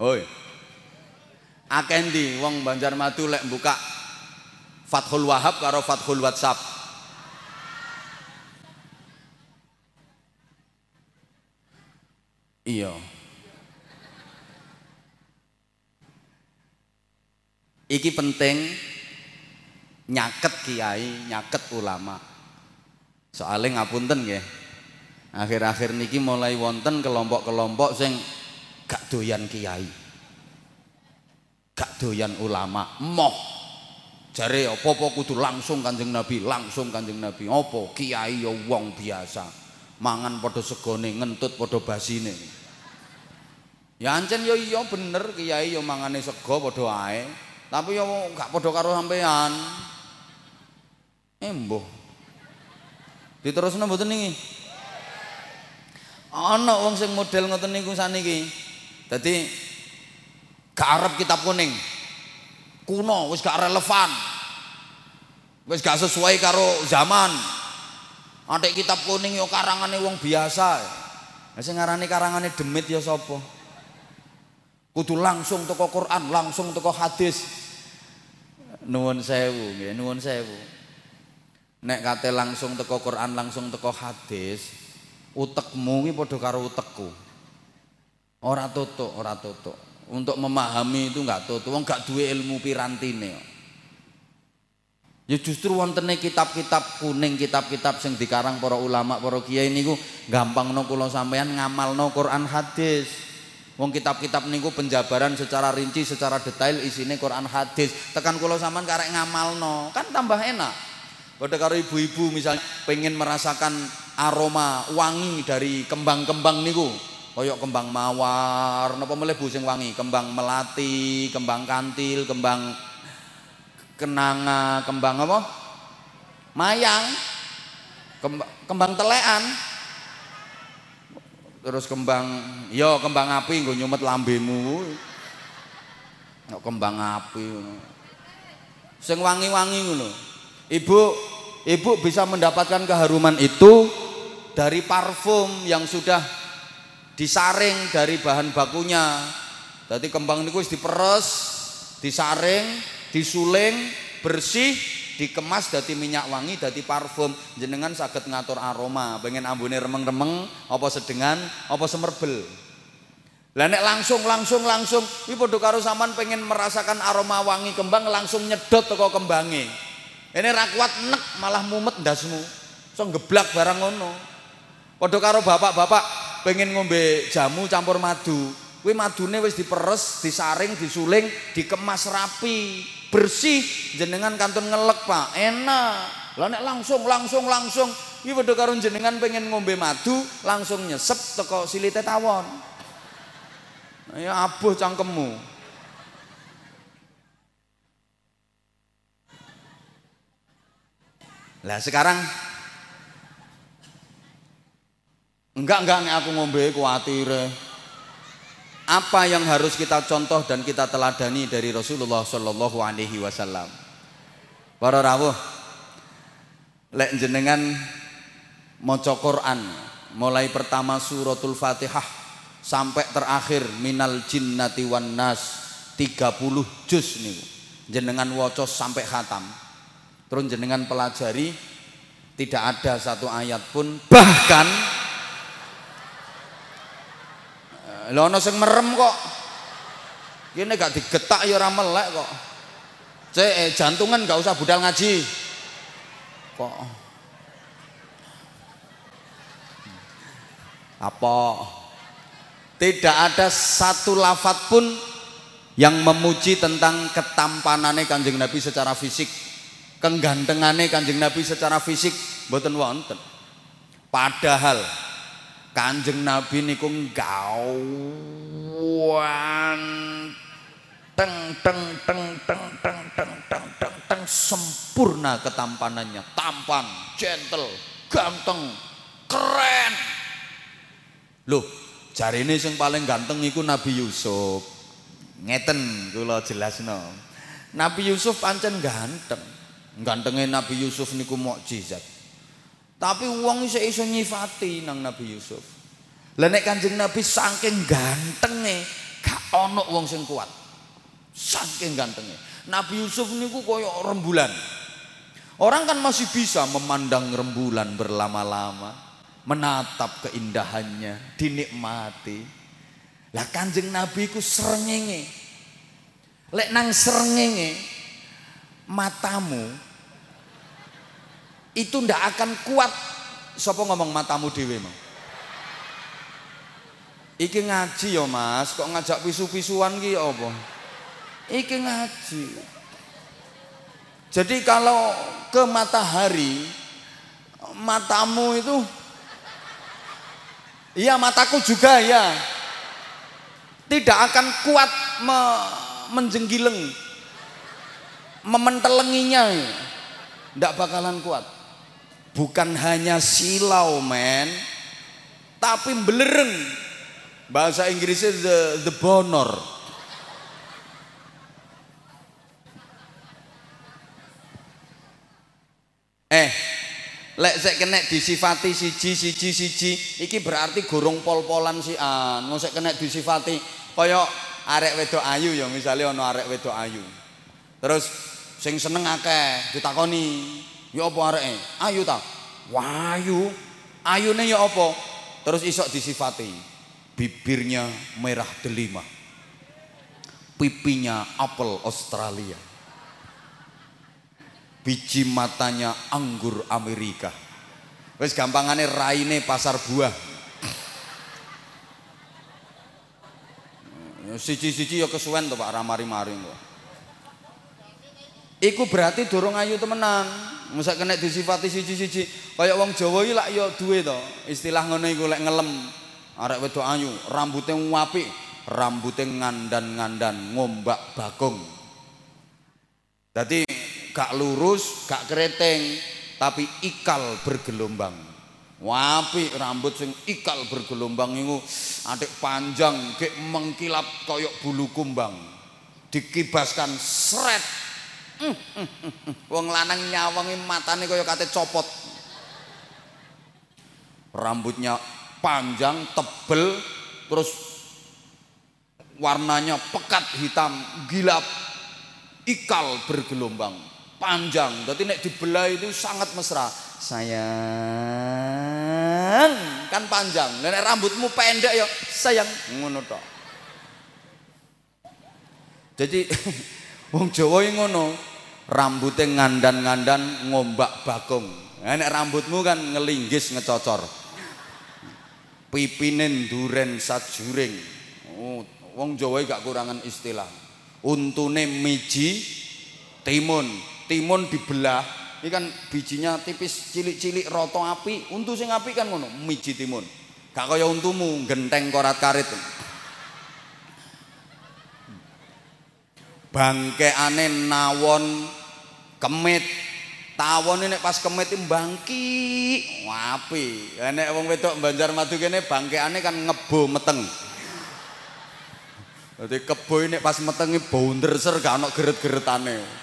Oi. Akendi wong Banjarmadu lek buka Fathul Wahab karo Fathul WhatsApp. Iya. Iki penting nyaket kiai, nyaket ulama. Soalnya ngapunten nggih. Akhir-akhir niki mulai wonten kelompok-kelompok sing gak doyan kiai. Gak doyan ulama, moh. Jare apa-apa kudu langsung Kanjeng Nabi, langsung Kanjeng Nabi. Apa kiai ya wong biasa. Mangan padha segone, ngentut padha basine. Ya ancen ya iya bener kiai ya mangane sego padha ae. Tapi ya gak padha karo sampean. Embuh. Diterusno mboten niki? Ana wong sing model ngoten niku saniki. Dadi gak arep kitab kuning. Kuno wis gak relevan. Wis gak sesuai karo zaman. Atik kitab kuning ya karangane wong biasa. Lah sing ngarani karangane demit ya sapa? Kudu langsung teko Quran, langsung teko hadis. Nuwun sewu nggih, nuwun sewu. Nek kate langsung teko Quran, langsung teko hadis, utekmu iki padha karo utekku. Ora tutuk, ora tutuk. Untuk memahami itu enggak tutuk, wong gak duwe ilmu pirantine. Ya justru wontene kitab-kitab kuning, kitab-kitab sing dikarang para ulama, para kiai niku gampangno kula sampean ngamalno Quran hadis. Wong kitab-kitab niku penjabaran secara rinci, secara detail isine Quran hadis. Tekan kula sampean karek ngamalno, kan tambah enak. Pada karo ibu-ibu misalnya pengen merasakan aroma wangi dari kembang-kembang niku. Koyok kembang mawar, napa melih Bu sing wangi? Kembang melati, kembang kantil, kembang kenanga, kembang apa? Mayang. Kembang, kembang telekan. Terus kembang, yo kembang api nggo nyumet lambemu. Kok kembang api Sing wangi-wangi ngono. Ibu, ibu bisa mendapatkan keharuman itu dari parfum yang sudah disaring dari bahan bakunya. Jadi kembang niku diperes, disaring, disuling, bersih, dikemas dadi minyak wangi, dadi parfum. Jenengan saged ngatur aroma, pengen ambune remeng-remeng, apa sedengan, apa semerbel. Lah langsung langsung langsung iki padha karo sampean pengen merasakan aroma wangi kembang langsung nyedot teko kembange. Ini ra kuat nek malah mumet ndasmu. So geblak barang ngono. Padha karo bapak-bapak pengen ngombe jamu campur madu. Kuwi madune wis diperes, disaring, disuling, dikemas rapi, bersih, jenengan kantun ngelek, Pak. Enak. Lah nek langsung langsung langsung iki padha karo jenengan pengen ngombe madu, langsung nyesep teko silite tawon. Ya abuh cangkemmu. Lah sekarang enggak enggak nih aku ngombe kuatire. Apa yang harus kita contoh dan kita teladani dari Rasulullah Shallallahu Alaihi Wasallam? Para rawuh, lek jenengan maca Quran mulai pertama suratul Fatihah sampai terakhir minal jinnati wan nas 30 juz niku jenengan waca sampai khatam terus jenengan pelajari tidak ada satu ayat pun bahkan lho ana sing merem kok. Ini gak digetak ya ora melek kok. Cek eh, jantungan gak usah budal ngaji. Kok? Apa? Tidak ada satu lafat pun yang memuji tentang ketampanannya kanjeng Nabi secara fisik kenggantengannya kanjeng Nabi secara fisik. Boten wonten. Padahal kanjeng Nabi niku gawan teng teng teng teng teng teng teng teng teng sempurna ketampanannya tampan gentle ganteng keren loh Jari ini yang paling ganteng itu Nabi Yusuf. Ngeten kula jelasno. Nabi Yusuf pancen ganteng. Gantengnya Nabi Yusuf niku mukjizat. Tapi uang iso iso nyifati nang Nabi Yusuf. Lah nek Kanjeng Nabi saking gantenge, gak ono wong sing kuat. Saking gantenge. Nabi Yusuf niku koyo rembulan. Orang kan masih bisa memandang rembulan berlama-lama menatap keindahannya, dinikmati. Lah Kanjeng Nabi ku srengenge. Lek nang srengenge matamu itu ndak akan kuat sapa ngomong matamu dhewe mau. Iki ngaji ya Mas, kok ngajak pisu-pisuan ki apa? Iki ngaji. Jadi kalau ke matahari matamu itu Iya mataku juga ya. Tidak akan kuat me menjenggileng. Mementelenginya. Tidak bakalan kuat. Bukan hanya silau men. Tapi belereng. Bahasa Inggrisnya the, the bonor. Eh, lek sek kena disifati siji siji siji iki berarti gorong pol-polan si an ngosek kena disifati kaya arek wedok ayu ya misalnya ono arek wedok ayu terus sing seneng akeh ditakoni ya apa areke? Ayu ta? Wayu. Ayune ya apa? Terus isok disifati. Bibirnya merah delima. Pipinya apel Australia. Biji matanya anggur Amerika. Wis gampangane raine pasar buah. Siji-siji ya kesuwen to Pak ramari-mari kok Iku berarti dorong ayu temenan. Masa kena disifati siji-siji. Kayak wong Jawa iki lak ya duwe to. Istilah ngono iku lek ngelem arek wedok ayu, rambutnya apik, rambutnya ngandan-ngandan, ngombak bagong. Dadi gak lurus, gak keriting, tapi ikal bergelombang. Wapi rambut sing ikal bergelombang itu adik panjang, kayak mengkilap koyok bulu kumbang. Dikibaskan seret. <laughs> Wong lanang nyawangi matane koyok kate copot. Rambutnya panjang, tebel, terus warnanya pekat hitam, gilap, ikal bergelombang panjang. Jadi nek dibelah itu sangat mesra. Sayang, kan panjang. Nek rambutmu pendek ya sayang ngono. Jadi <laughs> wong Jawa ngono, rambutnya ngandan-ngandan ngombak bagong. Nek rambutmu kan ngelinggis ngecocor. Pipine duren sajuring. Oh, wong Jawa gak kurangan istilah. Untune miji timun timun dibelah ini kan bijinya tipis cilik-cilik roto api untu sing api kan ngono miji timun gak kaya untumu genteng korat karit bangke aneh nawon kemit tawon ini pas kemit bangki wapi nek wong wedok banjar madu kene bangke aneh kan ngebo meteng jadi kebo ini pas metengi bau ser gak ada geret-geretane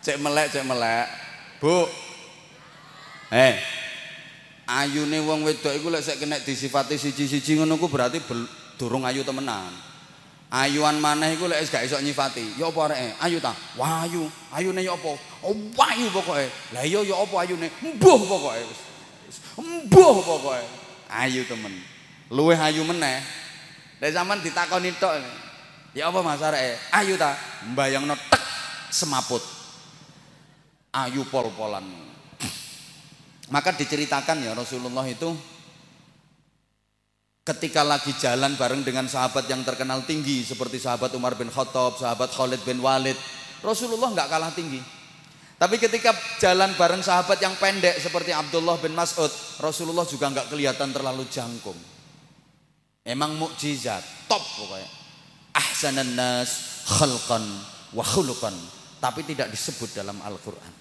Cek melek, cek melek. Bu. Eh. ayune wong wedok iku lek sik kena disifati siji-siji ngono ku berarti durung ayu temenan. Ayuan maneh iku lek gak iso nyifati. Ya apa areke? Ayu ta? Wayu. Ayune ya apa? Oh, wayu pokoke. Lah iya ya apa ayune? Mbuh pokoke. Mbuh pokoke. Ayu temen. Luwih ayu meneh. Lek sampean ditakoni tok. Ya apa Mas areke? Ayu ta? Mbayangno tek semaput. Ayu pol-polan. Maka diceritakan ya Rasulullah itu ketika lagi jalan bareng dengan sahabat yang terkenal tinggi seperti sahabat Umar bin Khattab, sahabat Khalid bin Walid, Rasulullah nggak kalah tinggi. Tapi ketika jalan bareng sahabat yang pendek seperti Abdullah bin Mas'ud, Rasulullah juga nggak kelihatan terlalu jangkung. Emang mukjizat, top pokoknya. Ahsanan nas khalqan wa khuluqan, tapi tidak disebut dalam Al-Qur'an.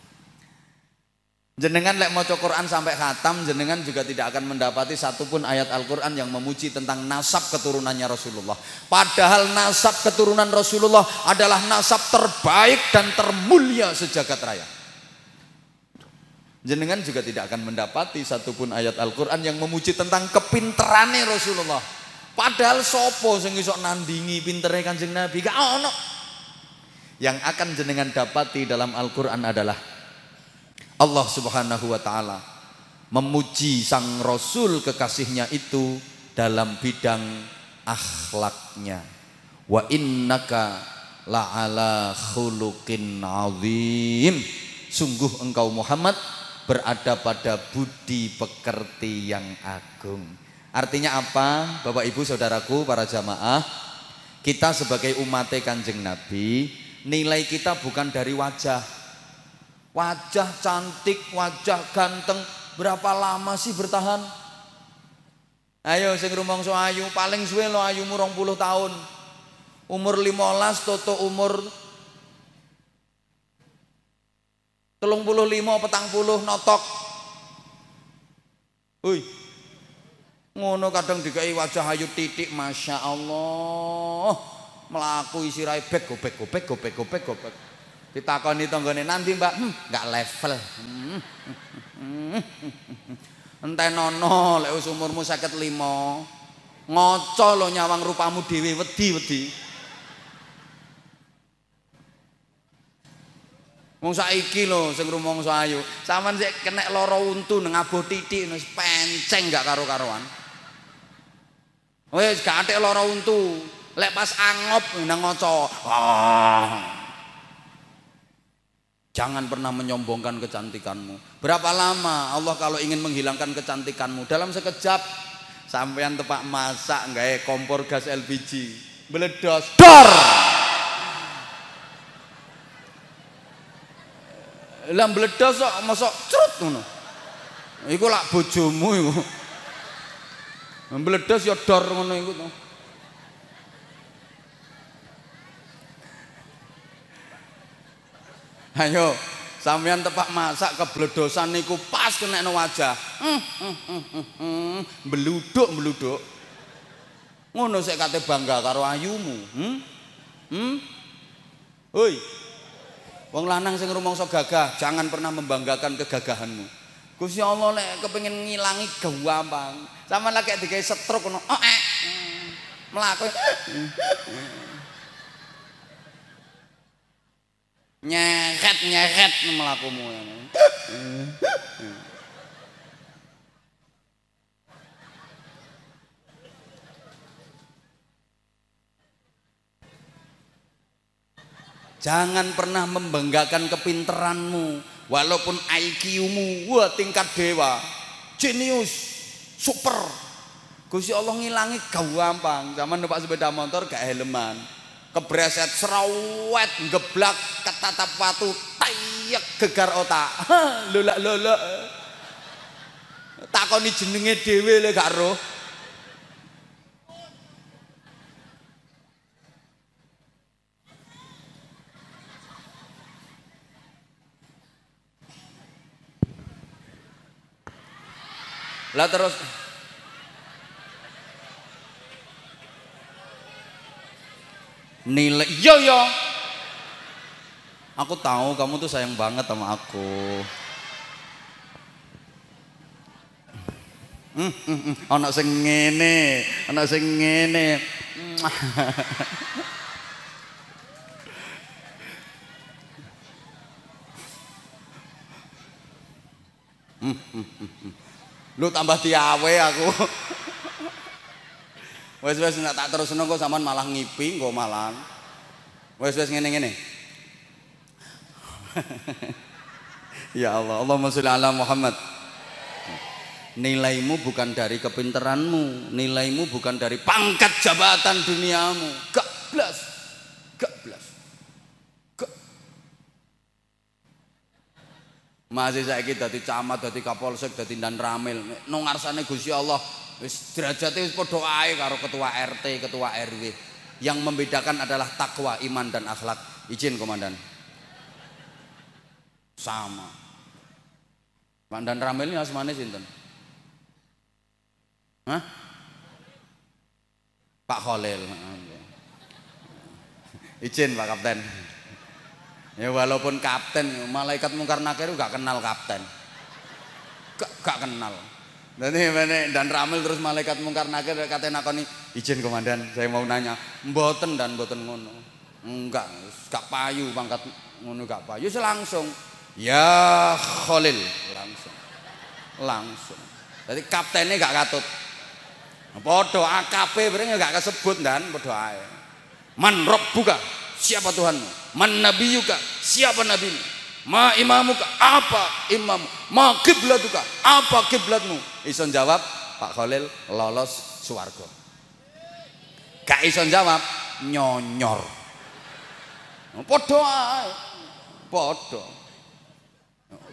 Jenengan lek maca Quran sampai khatam, jenengan juga tidak akan mendapati satupun ayat Al-Quran yang memuji tentang nasab keturunannya Rasulullah. Padahal nasab keturunan Rasulullah adalah nasab terbaik dan termulia sejagat raya. Jenengan juga tidak akan mendapati satupun ayat Al-Quran yang memuji tentang kepinterannya Rasulullah. Padahal sopo sing iso nandingi pinternya kanjeng Nabi. Gak ono. Yang akan jenengan dapati dalam Al-Quran adalah Allah Subhanahu wa taala memuji sang rasul kekasihnya itu dalam bidang akhlaknya. Wa innaka la'ala khuluqin azim. Sungguh engkau Muhammad berada pada budi pekerti yang agung. Artinya apa? Bapak Ibu Saudaraku para jamaah, kita sebagai umat Kanjeng Nabi, nilai kita bukan dari wajah, Wajah cantik, wajah ganteng, berapa lama sih bertahan? Ayo sing rumangsa ayu, paling suwe lo ayumu 20 tahun. Umur 15 toto umur telung puluh lima petang puluh notok. Ui, ngono kadang dikai wajah ayu titik masya Allah. Melaku isi rai bek gobek gobek gobek gobek gobek ditakoni tanggane nanti mbak nggak level hmm, hmm, entah nono lek umurmu sakit limo ngoco lo nyawang rupamu dewi wedi wedi Wong saiki lho sing rumangsa ayu. Saman sik kena lara untu nang aboh titik wis penceng gak karo-karoan. Wis gak atik lara untu. Lek pas angop nang ngoco. Ah. Jangan pernah menyombongkan kecantikanmu. Berapa lama Allah kalau ingin menghilangkan kecantikanmu? Dalam sekejap sampean tepak masak nggak kompor gas LPG meledos dor. Lah meledos kok mosok crut ngono. Iku lak bojomu iku. Meledos ya dor ngono iku to. Ayo, sampean tepak masak kebledosan niku pas kena no wajah. Hmm, hmm, hmm, hmm, hmm. Beluduk, beluduk. Ngono sik kate bangga karo ayumu. Hmm? Hmm? Hoi. Wong lanang sing rumangsa gagah, jangan pernah membanggakan kegagahanmu. Gusti Allah nek kepengin ngilangi gampang. Sama lagi digawe stroke ngono. Oh, eh. Mlaku. Nyeret nyeret melakumu Jangan pernah membanggakan kepinteranmu walaupun IQ-mu wah tingkat dewa. Jenius super. Gusti Allah ngilangi gampang zaman numpak sepeda motor gak helman kebreset serawet geblak ketatap watu tayak gegar otak. <laughs> Lula lula takoni jenenge dhewe le gak roh. Lah terus nilai yo yo aku tahu kamu tuh sayang banget sama aku Hmm, hmm, hmm. Ana sing ngene, ana sing ngene. Lu tambah diawe aku. Wes wes nek tak terusno kok sampean malah ngipi kok malah. Wes wes ngene-ngene. <laughs> ya Allah, Allahumma sholli ala Muhammad. Nilaimu bukan dari kepinteranmu, nilaimu bukan dari pangkat jabatan duniamu. Gak blas. Gak. Gak. Masih saya kita dadi camat, dadi kapolsek, dadi dan ramil. Nang ngarsane Gusti Allah wis derajate wis padha ae karo ketua RT, ketua RW. Yang membedakan adalah takwa, iman dan akhlak. Izin komandan. Sama. Pak dan Ramil ini asmane sinten? Hah? Pak Khalil. Izin Pak Kapten. Ya walaupun kapten, malaikat mungkar nakir gak kenal kapten. Gak, gak kenal. Nanti dan Ramil terus malaikat mungkar nakir katanya nakoni izin komandan saya mau nanya. Mboten dan mboten ngono. Enggak gak payu pangkat ngono gak payu langsung. Ya Khalil langsung. Langsung. Jadi kaptennya gak katut. Podo AKP berarti gak kesebut dan. Podo ae. Man buka siapa Tuhanmu? Man nabiyuka siapa nabimu ma imamuka apa imam ma kiblatuka apa kiblatmu? Ison jawab Pak Khalil lolos suwargo gak ison jawab nyonyor. Podo ae. Podo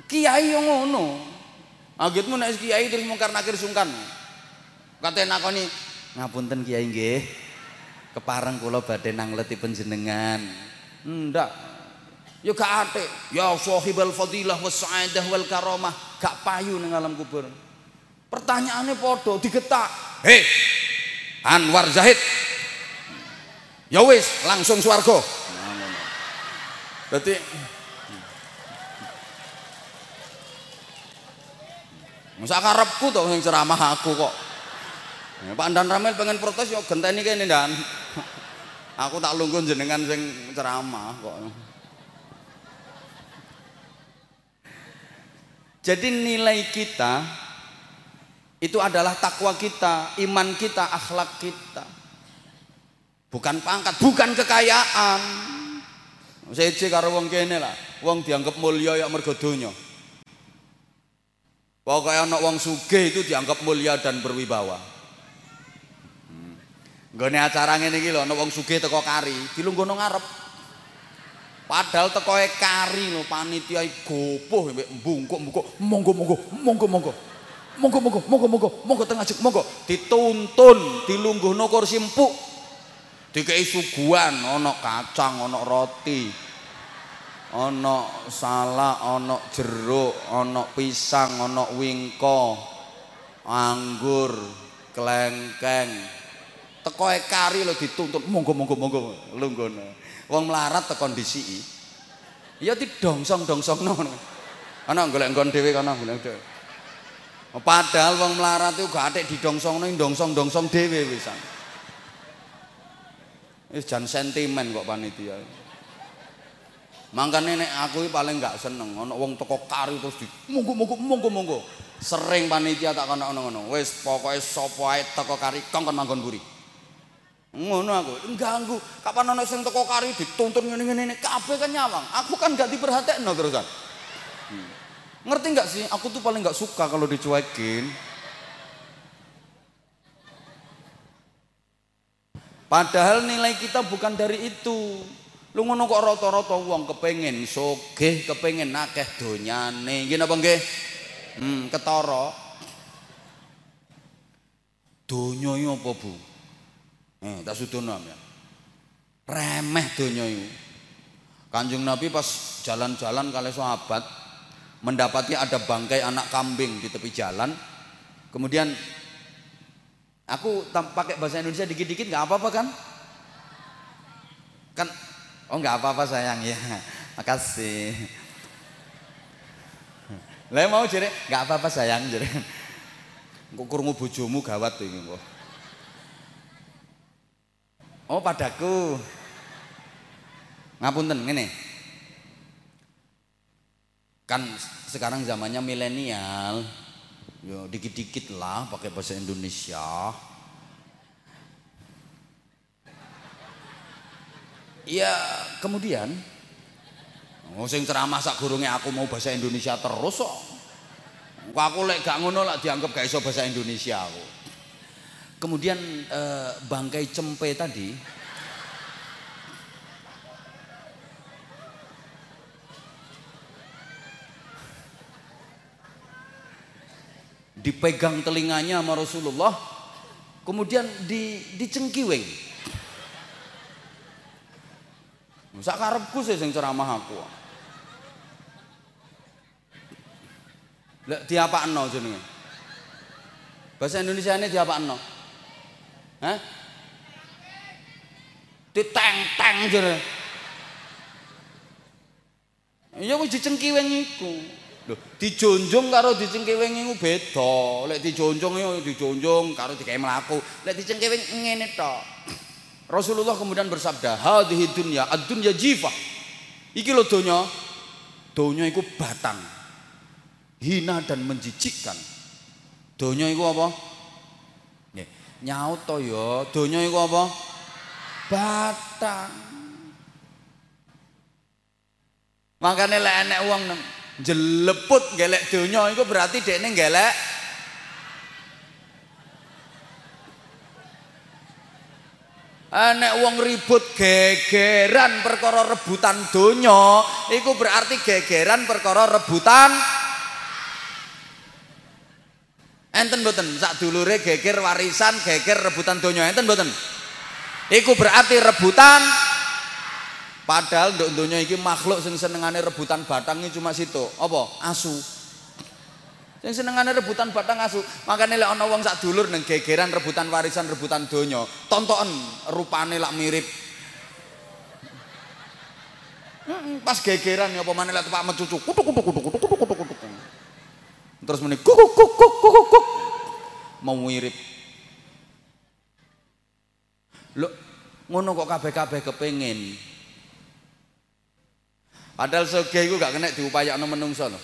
kiai yang ngono. Agitmu nek kiai terus mungkar nakir sungkan. Kate nakoni ngapunten kiai nggih? Kepareng kula badhe leti panjenengan ndak ya gak ate ya sahibal fadilah was sa'adah wal karamah gak payu ning alam kubur pertanyaannya podo digetak hei Anwar Zahid ya wis langsung swarga berarti Masa karepku tuh yang ceramah aku kok. Ya, Pak Dan Ramel pengen protes yo genteni kene Dan. Aku tak lungguh jenengan sing ceramah kok. Jadi nilai kita itu adalah takwa kita, iman kita, akhlak kita. Bukan pangkat, bukan kekayaan. Seje karo wong kene lah, wong dianggap mulia ya mergo donya. Pokoknya anak wong sugih itu dianggap mulia dan berwibawa. Hmm. Gone acara ngene iki lho, anak wong sugih teko kari, dilungguhno ngarep. Padahal teko kari lho panitia gopoh mbek mbungkuk-mbungkuk, monggo monggo, monggo monggo. Monggo monggo, monggo monggo, monggo tengah jek, monggo. Dituntun, dilungguhno kursi empuk. Dikei suguhan, ana kacang, ana roti, ana salak, ana jeruk, ana pisang, ana wingko, anggur, klengkeng. Teko kari lho dituntut monggo monggo monggo lungguhno. Wong melarat teko ndisiki. Ya didongsong-dongsongno ngono. Ana golek nggon dhewe kana golek dhewe. Padahal wong melarat itu gak atik didongsongno dongsong-dongsong dhewe wisan. Wis jan sentimen kok panitia. Mangkane nek aku paling gak seneng ana wong teko kari terus di monggo monggo. Sering panitia tak kono ngono. Wis pokoke sapa ae teko kari kongkon manggon buri. Ngono aku, ganggu. Kapan ana sing teko kari dituntun ngene-ngene kabeh kan nyawang. Aku kan gak diperhatekno terusan. Hmm. Ngerti gak sih? Aku tuh paling gak suka kalau dicuekin. Padahal nilai kita bukan dari itu. Lu ngono kok rata-rata wong kepengin sugih, kepengin akeh donyane. Nggih napa nggih? Hmm, ketara. Donya iki apa, Bu? Eh, tak sudono ya. Remeh donya iki. Kanjeng Nabi pas jalan-jalan kali sahabat mendapati ada bangkai anak kambing di tepi jalan. Kemudian aku pakai bahasa Indonesia dikit-dikit nggak apa-apa kan? Kan Oh nggak apa-apa sayang ya, <laughs> makasih. Lah mau jadi nggak apa-apa sayang jadi. Kok krungu bojomu gawat iki kok. Oh, padaku. Ngapunten ngene. Kan sekarang zamannya milenial. Yo dikit-dikit lah pakai bahasa Indonesia. Ya, kemudian Oh sing ceramah sak gurunge aku mau bahasa Indonesia terus kok. Kok aku lek gak ngono lah dianggap gak iso bahasa Indonesia aku. Kemudian eh, bangkai cempe tadi. Dipegang telinganya sama Rasulullah kemudian di dicengkiweng sak karepku sih sing ceramah aku? Lek diapakno jenenge? Bahasa Indonesia ini diapakno hah diteng-teng jere ya wis dicengkiweng iku Loh, dijonjong karo dicengkeweng iku beda. Lek dijonjong yo dijonjong karo dikae mlaku. Lek dicengkeweng ngene tok. Rasulullah kemudian bersabda, "Hadhihi dunya ad-dunya jifah." Iki lho donya. Donya iku batang. Hina dan menjijikkan. Donya iku apa? Nyaut to ya. Donya iku apa? Batang. Makanya lek enek wong jeleput gelek donya itu berarti dekne gelek Anek wong ribut gegeran perkara rebutan donya, iku berarti gegeran perkara rebutan Enten mboten sak dulure geger warisan, geger rebutan donya, enten mboten? Iku berarti rebutan Padahal nduk donya iki makhluk sing senengane rebutan batang iki cuma situ. Apa? Asu. Sing senengane rebutan batang asu. Makane lek ana wong sak dulur nang gegeran rebutan warisan rebutan donya, tontoken rupane lak mirip. Pas gegeran ya apa maneh lek tepak mecucu. Kutuk kutuk kutuk kutuk kutuk kutuk kutuk. Terus muni kuk kuk kuk kuk kuk. Mau mirip. Lho, ngono kok kabeh-kabeh kepengin. Padahal sugih iku gak kena diupayakno menungso lho.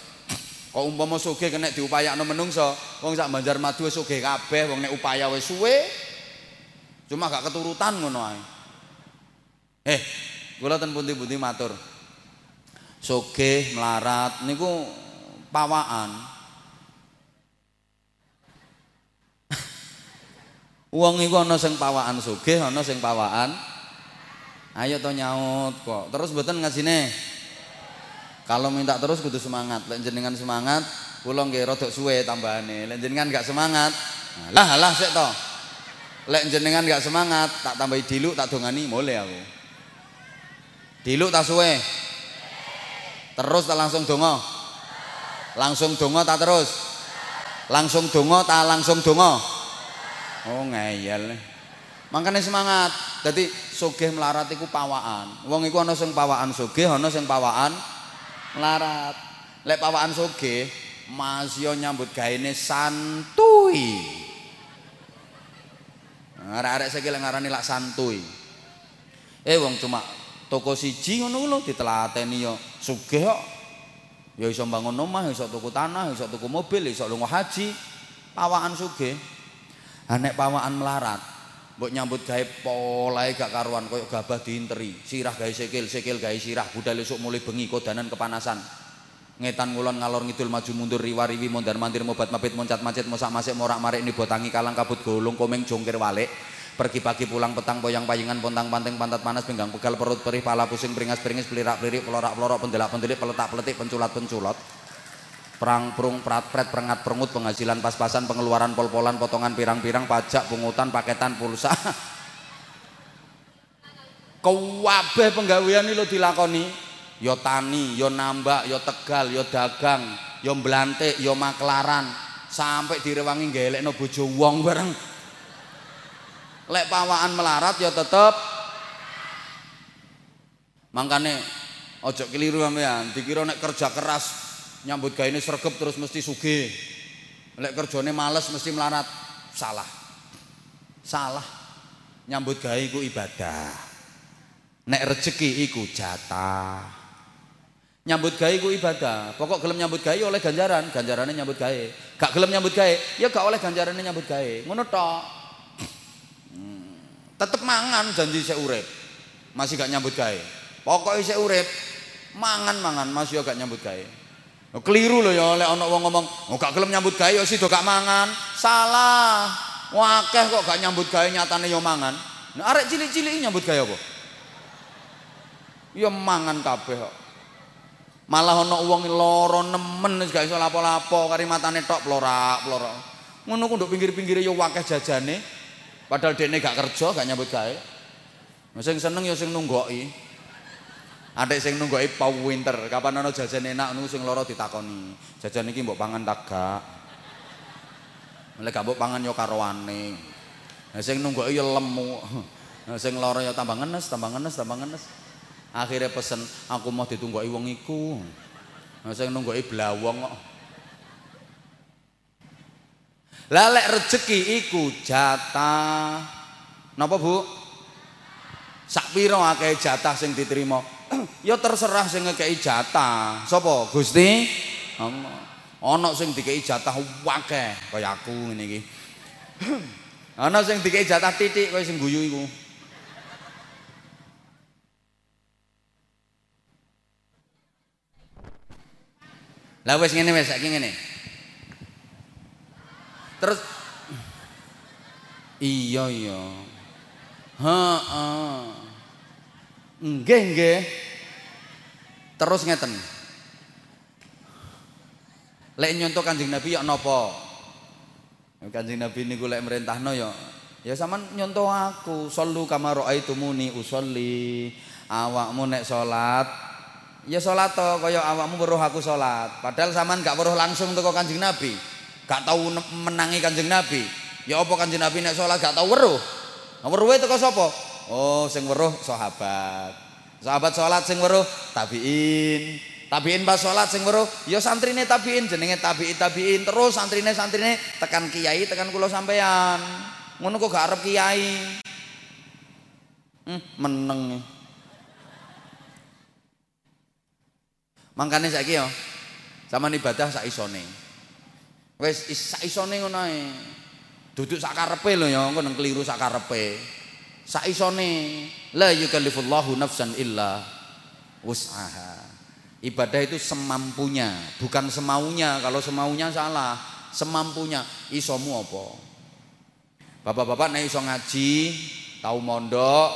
Kok umpama sugih kena diupayakno menungso, wong sak Banjarmasin wis sugih kabeh, wong nek upaya wis suwe cuma gak keturutan ngono ae. Eh, kula ten pundi-pundi matur. Sugih melarat niku pawaan. Wong iku ana sing pawaan sugih, ana sing pawaan. Ayo to nyaut kok. Terus mboten ngajine. Kalau minta terus kudu semangat. Lek jenengan semangat, kula nggih rada suwe tambahane. Lek jenengan gak semangat, lah lah sik to. Lek gak semangat, tak tambahi diluk tak dongani mulai aku. Diluk tak suwe. Terus tak langsung donga. Langsung donga tak terus. Langsung donga tak langsung donga. Oh ngeyel. Makanya semangat. Jadi sugih melarat iku pawaan. Wong iku ana sing pawaan sugih, ana sing pawaan melarat. Lek pawaan soge, Mas yo nyambut gaene santuy. Arek-arek saiki lek ngarani lak santuy. Eh wong cuma toko siji ngono lho ditelateni yo sugih kok. Ya iso bangun omah, iso tuku tanah, iso tuku mobil, iso lunga haji. Pawaan sugih. Ha nek pawaan melarat, mbok nyambut gawe polahe gak karuan koyo gabah diinteri, sirah gawe sikil, sikil gawe sirah, budal esuk mulai bengi kodanan kepanasan. Ngetan ngulon ngalor ngidul maju mundur riwa-riwi mondar mandir mobat mabit moncat macet mosak masik morak marik ini botangi kalang kabut gulung komeng jongkir walik. Pergi pagi pulang petang poyang payungan pontang panting pantat panas pinggang pegal perut perih pala pusing peringas peringis pelirak pelirik pelorak pelorok pendelak pendelik peletak peletik penculat penculot perang perung prat pret perengat perengut penghasilan pas-pasan pengeluaran pol-polan potongan pirang-pirang pajak pungutan paketan pulsa. <laughs> Kewabeh penggawean ini lo dilakoni. Yo tani, yo nambak, yo tegal, yo dagang, yo mblantik, yo maklaran. Sampai direwangi gelek no bojo wong bareng. Lek pawaan melarat ya tetep. Makanya ojo keliru sampean dikira nek kerja keras nyambut gawe ini sergep terus mesti sugih Lek kerjane males mesti melarat. Salah. Salah. Nyambut gawe iku ibadah. Nek rezeki iku jatah. Nyambut gawe iku ibadah. Pokok gelem nyambut gawe oleh ganjaran, ganjarane nyambut gawe. Gak gelem nyambut gawe, ya gak oleh ganjarane nyambut gawe. Ngono tok. Hmm. Tetep mangan janji sik urip. Masih gak nyambut gawe. Pokok isih urip, mangan-mangan masih gak nyambut gawe. Keliru loh ya oleh ana wong ngomong, "Oh gak gelem nyambut gawe ya sida gak mangan." Salah. Wakeh kok gak nyambut gawe nyatane ya mangan. Nah, arek cilik-cilik nyambut gawe apa? Ya mangan kabeh kok. Malah ana wong lara nemen wis gak iso lapo-lapo kari matane tok plorak-plorak. Ngono ku nduk pinggir-pinggire ya wakeh jajane. Padahal dekne gak kerja, gak nyambut gawe. Sing seneng ya sing nunggoki. Adek sing nunggoki pau winter, kapan ana jajan enak ngono sing lara ditakoni. Jajan iki mbok pangan tak gak? Lek gak mbok pangan ya karoane. Nah sing nunggoki ya lemu. Nah sing lara ya tambah ngenes, tambah ngenes, tambah ngenes. Akhirnya pesen, aku mau ditunggoki wong iku. Nah sing nunggoki blawong kok. Lah lek rezeki iku jatah. Napa, Bu? Sak pira akeh jatah sing diterima? Ya terserah sing ngekeki jatah. Sapa? Gusti Allah. Ana sing dikeki jatah akeh kaya aku ngene iki. <clears throat> Ana sing dikeki jatah titik kaya sing guyu iku. Lah wis ngene wis saiki ngene. Terus <clears throat> iya iya. Heeh. Nggih nggih. Terus ngeten. Lek nyontok Kanjeng Nabi ya napa? Kanjeng Nabi niku lek merintahno ya ya sampean nyontoh aku, sallu kama raaitumuni usolli. Awakmu nek salat ya salat to kaya awakmu weruh aku salat. Padahal sampean gak weruh langsung teko Kanjeng Nabi. Gak tau menangi Kanjeng Nabi. Ya apa Kanjeng Nabi nek salat gak tau weruh? Weruhe teko sapa? Oh, sing weruh sahabat. Sahabat salat sing weruh tabiin. Tabiin pas salat sing weruh ya santrine tabiin jenenge tabiin tabiin terus santrine santrine tekan kiai tekan kula sampean. Ngono kok gak arep kiai. Hmm, meneng. Mangkane saiki ya sampean ibadah sak isone. Wis sak isone ngono ae. Duduk sak karepe lho ya, engko nang keliru sak karepe. Sak isone la yukallifullahu nafsan illa wus'aha. Ibadah itu semampunya, bukan semaunya. Kalau semaunya salah, semampunya. Isomu apa? Bapak-bapak nek iso ngaji, tahu mondok,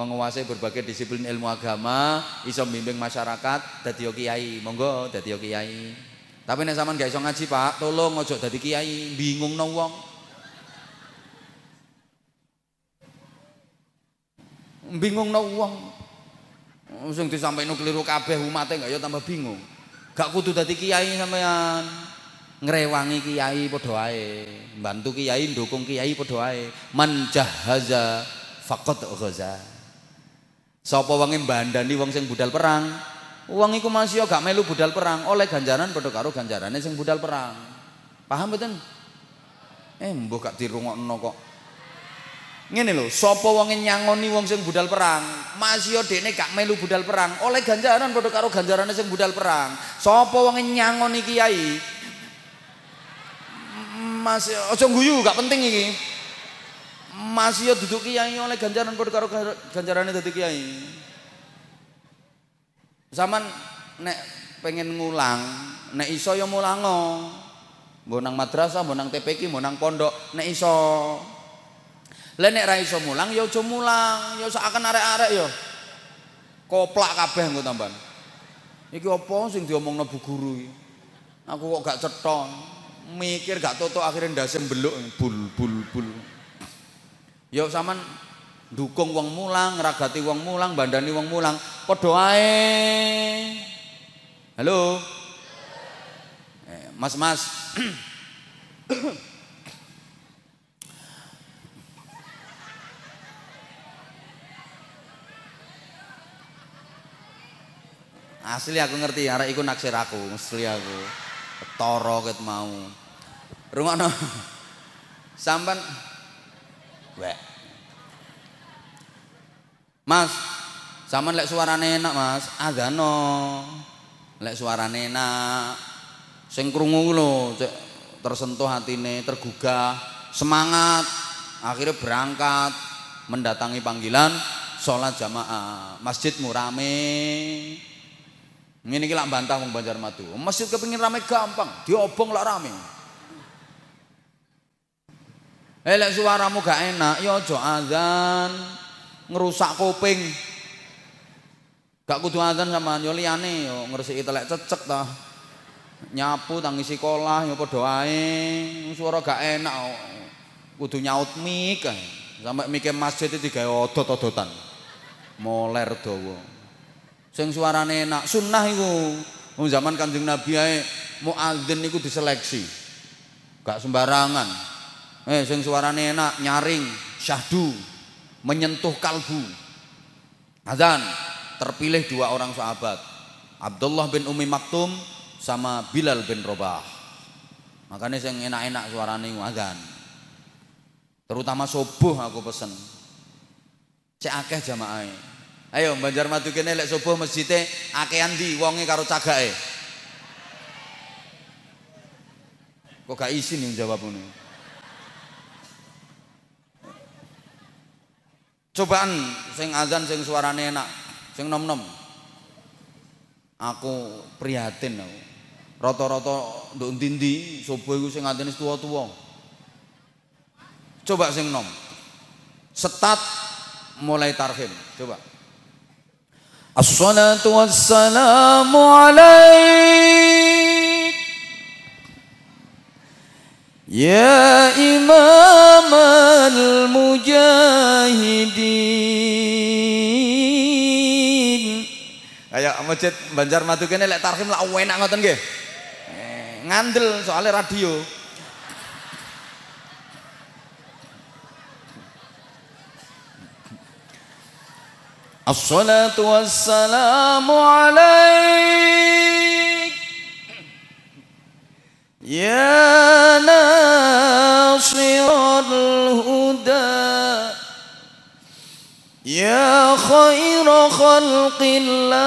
menguasai berbagai disiplin ilmu agama, iso bimbing masyarakat, dadi kiai. Monggo dadi kiai. Tapi nek sampean gak iso ngaji, Pak, tolong ojo dadi kiai, bingung no wong. Bingung no wong. Sing disampaikan keliru kabeh umate enggak ya tambah bingung. Gak kudu dadi kiai sampean. Ngrewangi kiai padha bantu kiai, ndukung kiai padha ae. Man jahaza faqad ghaza. Sapa wong mbandani wong sing budal perang, wong iku masih gak melu budal perang, oleh ganjaran padha karo ganjarane sing budal perang. Paham mboten? Eh, mbok gak dirungokno kok. Ngene lho, sapa wong nyangoni wong sing budal perang, masih dekne gak melu budal perang, oleh ganjaran padha karo ganjarane sing budal perang. Sapa wong nyangoni kiai, masih aja guyu, gak penting iki. Masih duduk kiai oleh ganjaran padha karo ganjarane dadi kiai. Zaman nek pengen ngulang, nek iso ya mulango. Mbok nang madrasah, mbok nang TPQ, mbok nang pondok, nek iso Lah nek ra iso mulang ya aja mulang, ya seakan arek-arek ya. Koplak kabeh engko tambahan. Iki apa sing diomongno Bu Guru iki? Aku kok gak ceton. Mikir gak toto akhirnya ndase mbeluk bul bul bul. Ya sampean dukung wong mulang, ngragati wong mulang, bandani wong mulang, padha ae. Halo. Eh, <clears throat> Asli aku ngerti arek iku naksir aku, asli aku. Toro ket mau. Rungokno. <laughs> Sampan Wek. Mas, sampean lek suarane enak, Mas, adzano. Lek suarane enak. Sing krungu lho, cek tersentuh hatine, tergugah, semangat. Akhirnya berangkat mendatangi panggilan sholat jamaah. Masjidmu rame. Ini lak bantah wong Banjarmatu. Masjid kepingin rame gampang, diobong lak rame. Eh lek suaramu gak enak, ya aja azan ngerusak kuping. Gak kudu azan sama yo yo ngresiki telek cecek ta. Nyapu tangisi sekolah yo padha ae. Suara gak enak kudu nyaut mik Sampai mikir masjid itu digawe odot-odotan. Moler dawa. Sing suarane enak, sunnah iku. Wong zaman Kanjeng Nabi ae muadzin iku diseleksi. Gak sembarangan. Eh sing suarane enak, nyaring, syahdu, menyentuh kalbu. Azan terpilih dua orang sahabat. Abdullah bin Umi Maktum sama Bilal bin Robah. Makanya sing enak-enak suarane azan. Terutama subuh aku pesen. Cek akeh jamaah. Ayo Banjarmadu kene lek subuh masjide akehan di wonge karo cagake. Kok gak isin yang jawab ini? Cobaan sing azan sing suarane enak, sing nom-nom. Aku prihatin aku. Rata-rata nduk ndi subuh iku sing nganteni tuwa-tuwa. Coba sing nom. Setat mulai tarhim. Coba. الصلاة والسلام عليك يا إمام المجاهدين Ayo masjid Banjarmadu kene lek tarhim lak enak ngoten nggih. Eh, ngandel soalnya radio. الصلاة والسلام عليك. يا ناصر الهدى. يا خير خلق الله.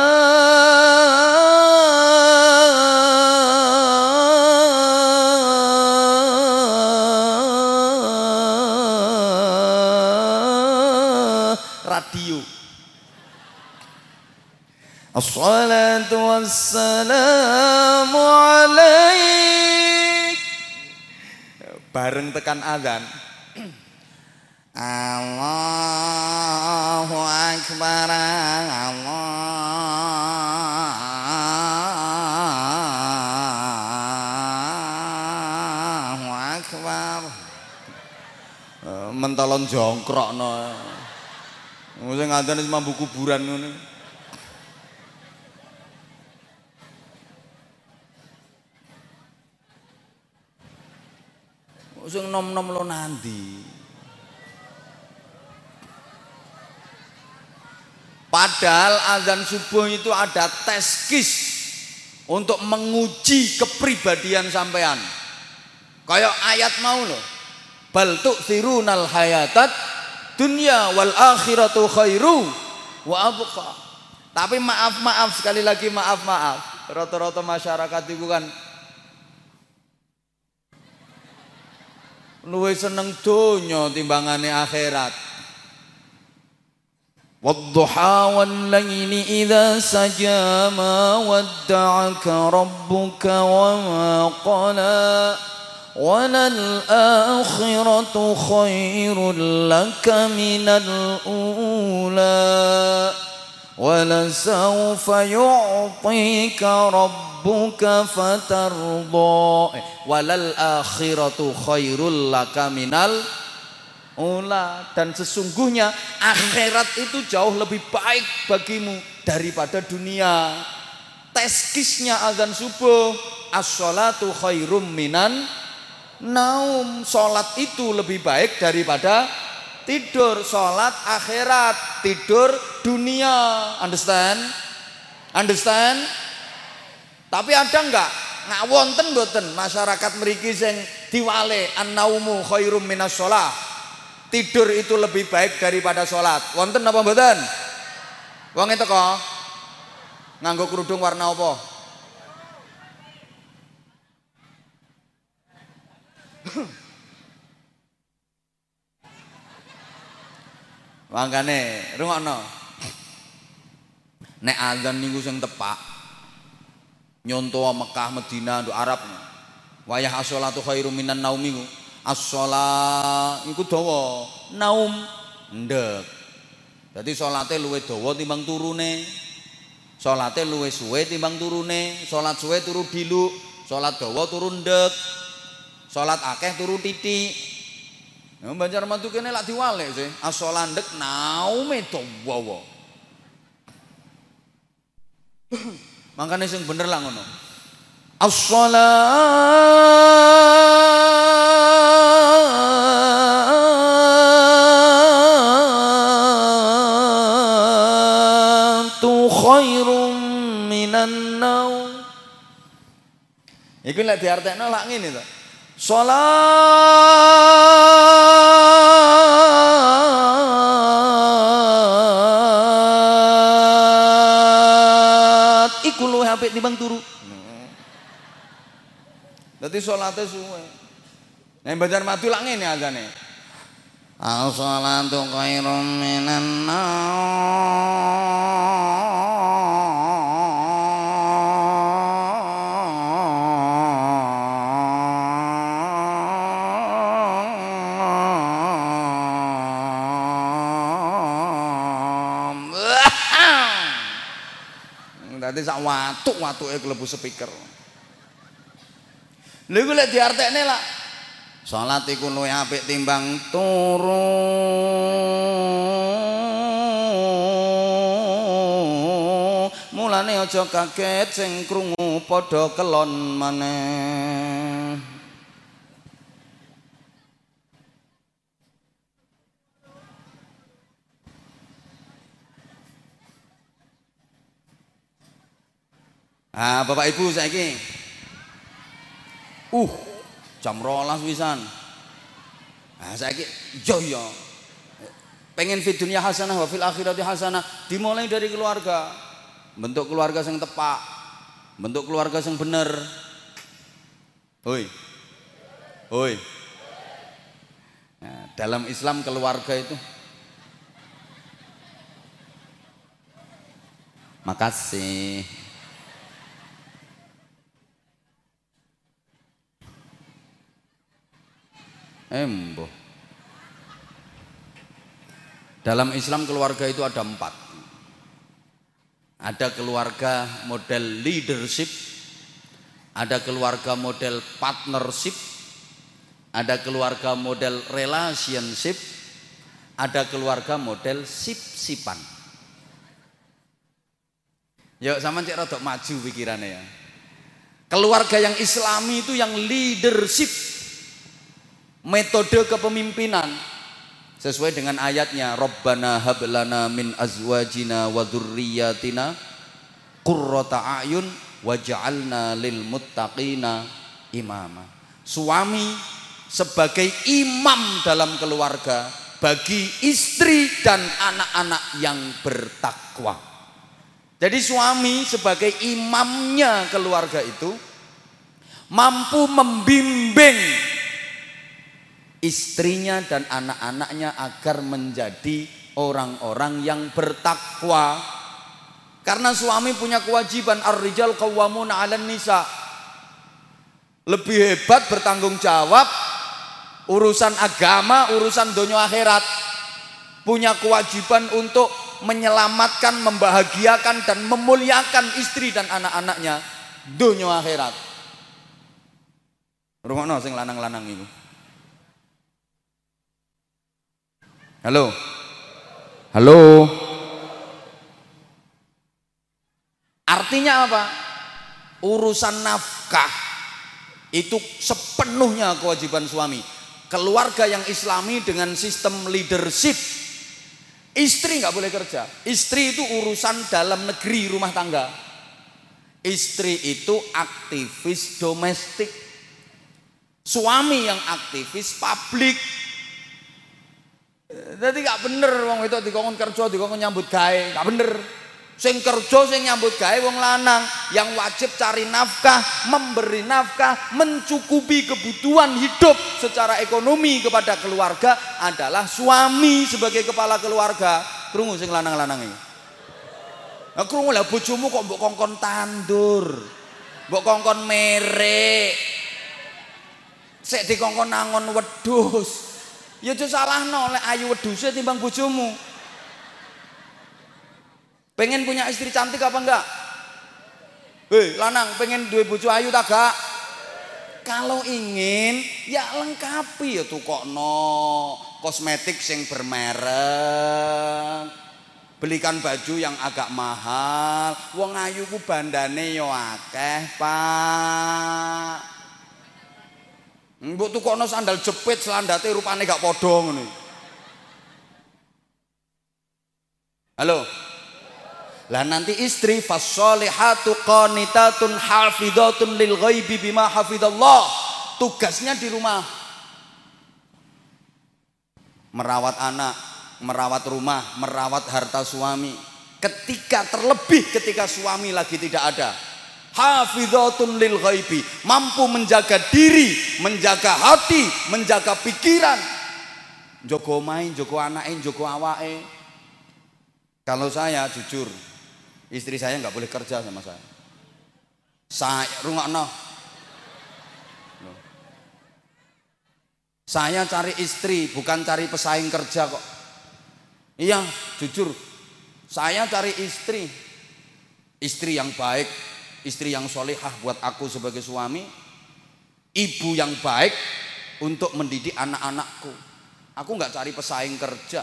الصلاة والسلام عليك bareng tekan azan Allahu Akbar Allahu Akbar mentolon jongkrokno sing ngadzan wis mambu kuburan ngono Sing nom-nom lo nanti. Padahal azan subuh itu ada tes kis untuk menguji kepribadian sampean. Kayak ayat mau loh. Bal tu'thirunal hayatat dunya wal akhiratu khairu wa abqa. Tapi maaf-maaf sekali lagi maaf-maaf. Rata-rata masyarakat itu kan luwe seneng donya timbangane akhirat. والضحى والليل إذا سجى ما ودعك ربك وما قلى وللآخرة خير لك من الأولى ولسوف يعطيك ربك فترضى walal akhiratu khairul laka minal ula dan sesungguhnya akhirat itu jauh lebih baik bagimu daripada dunia teskisnya azan subuh as-salatu khairum minan naum salat itu lebih baik daripada tidur salat akhirat tidur dunia understand understand tapi ada enggak ngawonten mboten masyarakat mriki sing Diwale an-naumu khairum minas sholat. Tidur itu lebih baik daripada sholat. Wonten apa mboten? Wong itu kok nganggo kerudung warna apa? <clears throat> Mangkane rungokno. Nek azan niku sing tepak nyontoh Mekah Medina nduk Arab. Wayah as-sholatu khairum minan naumi ku. As-sholat iku dawa, naum ndek. Dadi salate luwe dawa timbang turune. Salate luwe suwe timbang turune. Salat suwe turu diluk, salat dawa turu ndek. Salat akeh turu titik. Ya Banjar mantu kene lak diwalek sih. As-sholat ndek naume dawa. <coughs> Makanya sing bener lah ngono. As-salatu khairum minan naum. Iku lek diartekno lak ngene to. Salat apik timbang turu. Dadi salate suwe. Nek Banjar Madu lak ngene azane. As-salatu khairum minan naum. Watuk-watuke klebu speaker. Lha iku lek diartekne lah Salat iku luwih apik timbang turu. Mulane aja kaget sing krungu padha kelon maneh. Ah, Bapak Ibu saiki. Uh, jam rolas wisan. Nah, saiki yo yo. Pengen fit dunia hasanah wa fil akhirati hasanah dimulai dari keluarga. Bentuk keluarga yang tepak. Bentuk keluarga yang bener. Hoi. Hoi. Nah, dalam Islam keluarga itu Makasih. Embo. Dalam Islam keluarga itu ada empat. Ada keluarga model leadership, ada keluarga model partnership, ada keluarga model relationship, ada keluarga model sip-sipan. Yuk sama cek rodok maju pikirannya ya. Keluarga yang islami itu yang leadership, metode kepemimpinan sesuai dengan ayatnya Rabbana hablana min azwajina wa dzurriyyatina qurrata ayun waj'alna lil muttaqina imama. Suami sebagai imam dalam keluarga bagi istri dan anak-anak yang bertakwa. Jadi suami sebagai imamnya keluarga itu mampu membimbing istrinya dan anak-anaknya agar menjadi orang-orang yang bertakwa. Karena suami punya kewajiban ar-rijal qawwamuna 'alan nisa. Lebih hebat bertanggung jawab urusan agama, urusan dunia akhirat. Punya kewajiban untuk menyelamatkan, membahagiakan dan memuliakan istri dan anak-anaknya dunia akhirat. Rungokno sing lanang-lanang itu. Halo. Halo. Artinya apa? Urusan nafkah itu sepenuhnya kewajiban suami. Keluarga yang islami dengan sistem leadership. Istri nggak boleh kerja. Istri itu urusan dalam negeri rumah tangga. Istri itu aktivis domestik. Suami yang aktivis publik. Jadi gak bener wong itu dikongkon kerja, dikongkon nyambut gawe, gak bener. Sing kerja sing nyambut gawe wong lanang yang wajib cari nafkah, memberi nafkah, mencukupi kebutuhan hidup secara ekonomi kepada keluarga adalah suami sebagai kepala keluarga. Krungu sing lanang-lanang ini. Nah, krungu lah bojomu kok mbok kongkon tandur. Mbok kongkon merek. Sik dikongkon nangon wedhus. Ya aja salahno lek ayu wedhuse timbang bojomu. Pengen punya istri cantik apa enggak? Hei, lanang pengen duwe bojo ayu tak gak? Kalau ingin, ya lengkapi ya tukokno kosmetik sing bermerek. Belikan baju yang agak mahal. Wong ayu ku bandane yo akeh, Pak. Mbok tukokno sandal jepit selandate rupane gak padha ngono. Halo. Lah nanti istri fasolihatu qanitatun hafidhatun lil ghaibi bima hafidallah. Tugasnya di rumah. Merawat anak, merawat rumah, merawat harta suami. Ketika terlebih ketika suami lagi tidak ada. Hafidhatun lil ghaibi, mampu menjaga diri, menjaga hati, menjaga pikiran. Joko main, joko anake, joko awake. Kalau saya jujur, Istri saya nggak boleh kerja sama saya. Saya no. Saya cari istri, bukan cari pesaing kerja kok. Iya, jujur. Saya cari istri. Istri yang baik, istri yang solehah buat aku sebagai suami. Ibu yang baik untuk mendidik anak-anakku. Aku nggak cari pesaing kerja.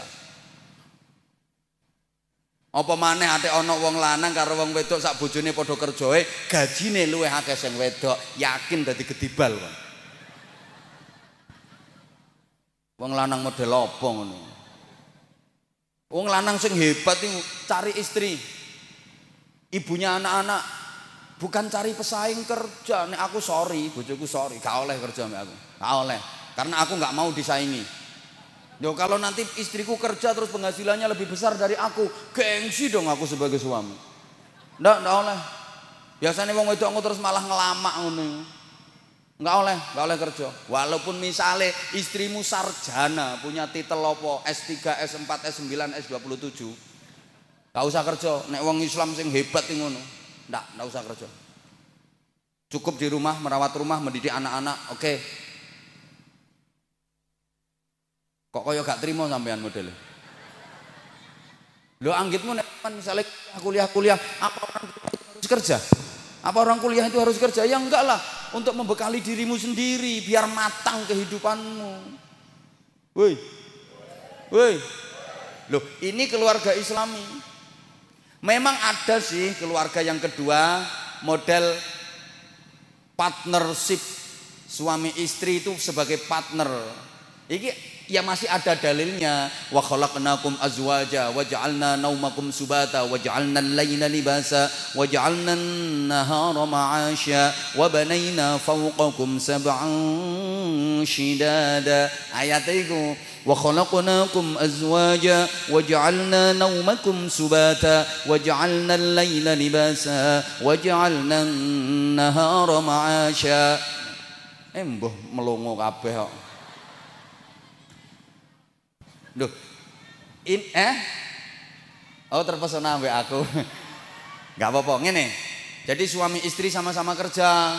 Apa maneh ate ana wong lanang karo wong wedok sak bojone padha kerjae, gajine luwih akeh sing wedok, yakin dadi gedibal kok. Wong lanang model apa ngono? Wong lanang sing hebat iki cari istri. Ibunya anak-anak bukan cari pesaing kerja. Nek aku sorry, bojoku sorry, gak oleh kerja mek aku. Gak oleh. Karena aku nggak mau disaingi. Yo kalau nanti istriku kerja terus penghasilannya lebih besar dari aku, gengsi dong aku sebagai suami. Ndak, ndak oleh. Biasanya wong wedok terus malah ngelamak ngono. Enggak oleh, enggak oleh kerja. Walaupun misalnya istrimu sarjana, punya titel apa S3, S4, S9, S27. Enggak usah kerja, nek wong Islam sing hebat ngono. Ndak, enggak usah kerja. Cukup di rumah merawat rumah, mendidik anak-anak, oke. Okay. Kok kaya gak terima sampean model. Lo anggitmu nek misalnya kuliah-kuliah apa orang harus kerja? Apa orang kuliah itu harus kerja? Ya enggak lah, untuk membekali dirimu sendiri biar matang kehidupanmu. Woi. Woi. Loh, ini keluarga Islami. Memang ada sih keluarga yang kedua model partnership suami istri itu sebagai partner. Iki ya masih ada dalilnya. Wa khalaqnakum azwaja wa ja'alna naumakum subata wa ja'alna al-laila libasa wa ja'alna an-nahara ma'asya wa banayna fawqakum sab'an shidada. Ayat itu ja'alna naumakum subata wa ja'alna al-laila libasa wa ja'alna an-nahara ma'asya embuh melongo kabeh kok Duh. In eh? Oh terpesona ambek aku. <laughs> Gak apa-apa ngene. Jadi suami istri sama-sama kerja.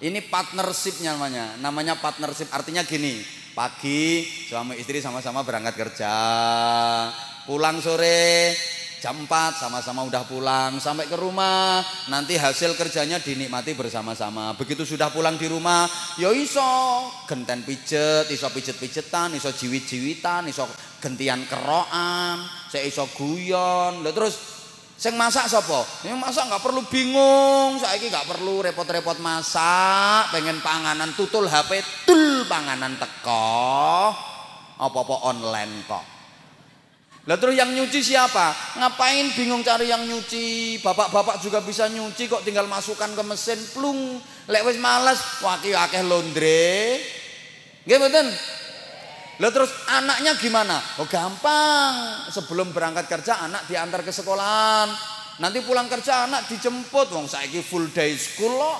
Ini partnershipnya namanya. Namanya partnership artinya gini. Pagi suami istri sama-sama berangkat kerja. Pulang sore jam 4 sama-sama udah pulang sampai ke rumah. Nanti hasil kerjanya dinikmati bersama-sama. Begitu sudah pulang di rumah ya iso genten pijet iso pijet-pijetan iso jiwit-jiwitan iso gentian keroan saya iso guyon. Lalu terus sing masak sapa? Yang masak nggak perlu bingung saya ini nggak perlu repot-repot masak pengen panganan tutul HP tul panganan teko. Apa-apa online kok Lah terus yang nyuci siapa? Ngapain bingung cari yang nyuci? Bapak-bapak juga bisa nyuci kok tinggal masukkan ke mesin plung. Lek wis males, waki akeh londre. Nggih mboten? Lah terus anaknya gimana? Oh gampang. Sebelum berangkat kerja anak diantar ke sekolahan. Nanti pulang kerja anak dijemput. Wong saiki full day school loh.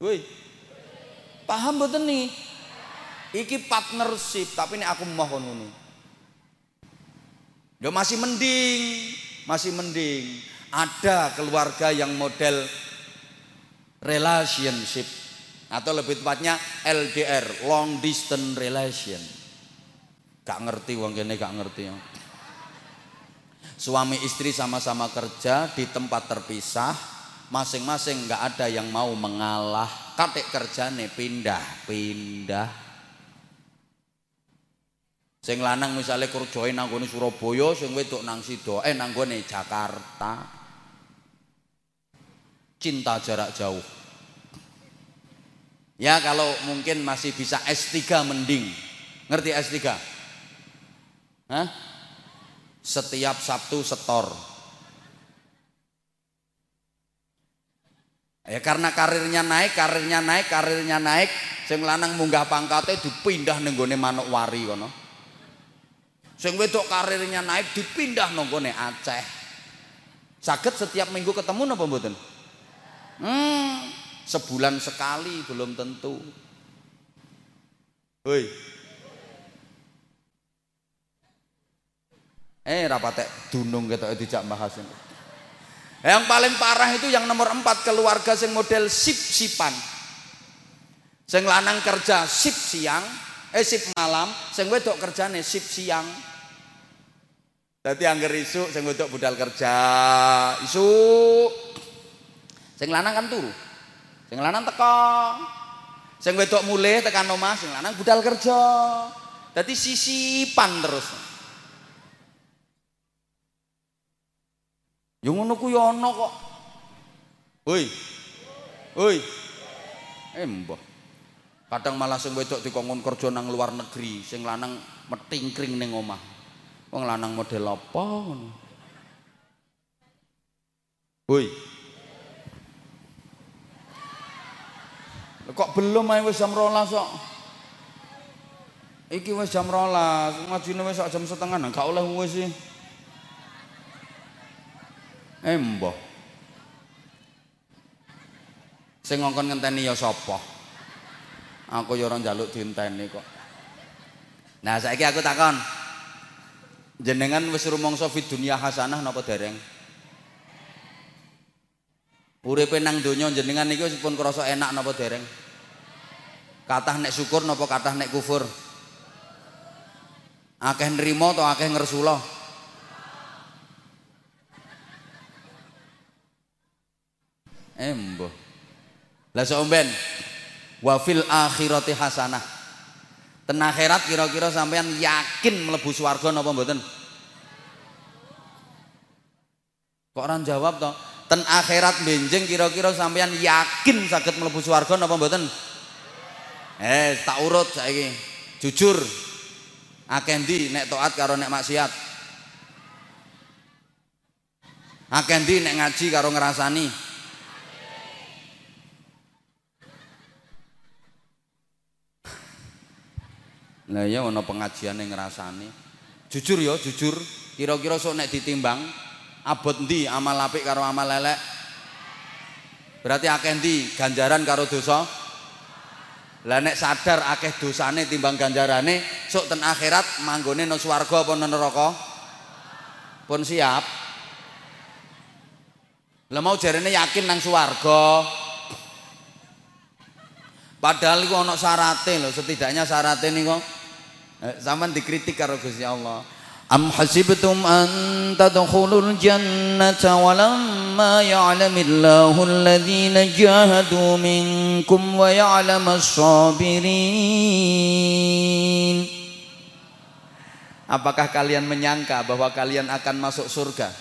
Woi. Paham mboten nih? Iki partnership, tapi ini aku mohon ngono. Ya masih mending, masih mending. Ada keluarga yang model relationship atau lebih tepatnya LDR, long distance relation. Gak ngerti wong kene gak ngerti. Suami istri sama-sama kerja di tempat terpisah, masing-masing nggak ada yang mau mengalah. Katik kerjane pindah-pindah. Sing lanang misalnya kerjain nanggone Surabaya, sing wedok nang Sidoe nanggone Jakarta. Cinta jarak jauh. Ya kalau mungkin masih bisa S3 mending. Ngerti S3? Hah? Setiap Sabtu setor. Ya karena karirnya naik, karirnya naik, karirnya naik, sing lanang munggah pangkatnya dipindah nenggone Manokwari kono. Sing wedok karirnya naik dipindah nonggone Aceh. Sakit setiap minggu ketemu napa mboten? Hmm, sebulan sekali belum tentu. Hoi. Eh rapatek dunung ketok dijak bahas. Yang paling parah itu yang nomor empat keluarga sing model sip-sipan. Sing lanang kerja sip siang, eh sip malam, sing wedok kerjane sip siang. Dadi angger isuk sing wedok budal kerja, isuk. Sing lanang kan turu. Sing lanang teko. Sing wedok mulih tekan omah, sing lanang budal kerja. Dadi sisipan terus. Yo ngono ku yo ana kok. Woi. Woi. Eh mbah. Kadang malah sing wedok dikongkon kerja nang luar negeri, sing lanang metingkring ning omah. Wong lanang model apa ngono? Woi. Kok belum ae wis jam 12 kok. Iki wis jam 12, ngajine wis jam setengah nang gak oleh wis sih. Mbah. Sing ngongkon ngenteni ya sapa? Aku ya ora njaluk dienteni kok. Nah saiki aku takon, Jenengan wis rumangsa fid dunya hasanah napa dereng? Uripe nang donya jenengan wis pun krasa enak napa dereng? Katah nek syukur napa katah nek kufur? Akeh nrimo atau akeh ngersula? Embo. Lah somben wa fil akhirati hasanah. Ten akhirat kira-kira sampean yakin mlebu swarga napa mboten? Kok orang jawab toh? Ten akhirat benjing kira-kira sampean yakin saged mlebu swarga napa mboten? Eh, tak urut saiki. Jujur. Akeh ndi nek taat karo nek maksiat? Akeh ndi nek ngaji karo ngrasani? Lah ya ana pengajian ngrasani. Jujur ya, jujur. Kira-kira sok nek ditimbang abot ndi amal apik karo amal elek? Berarti akeh ndi ganjaran karo dosa? Lah nek sadar akeh dosane timbang ganjarane, sok ten akhirat manggone nang swarga apa nang neraka? Pun siap. Lah mau jarene yakin nang swarga. Padahal iku ana syarate lho, setidaknya syarate niku Zaman dikritik karo Gusti Allah. Am hasibtum an tadkhulul jannata walamma ya'lamillahu alladhina jahadu minkum wa ya'lamas sabirin. Apakah kalian menyangka bahwa kalian akan masuk surga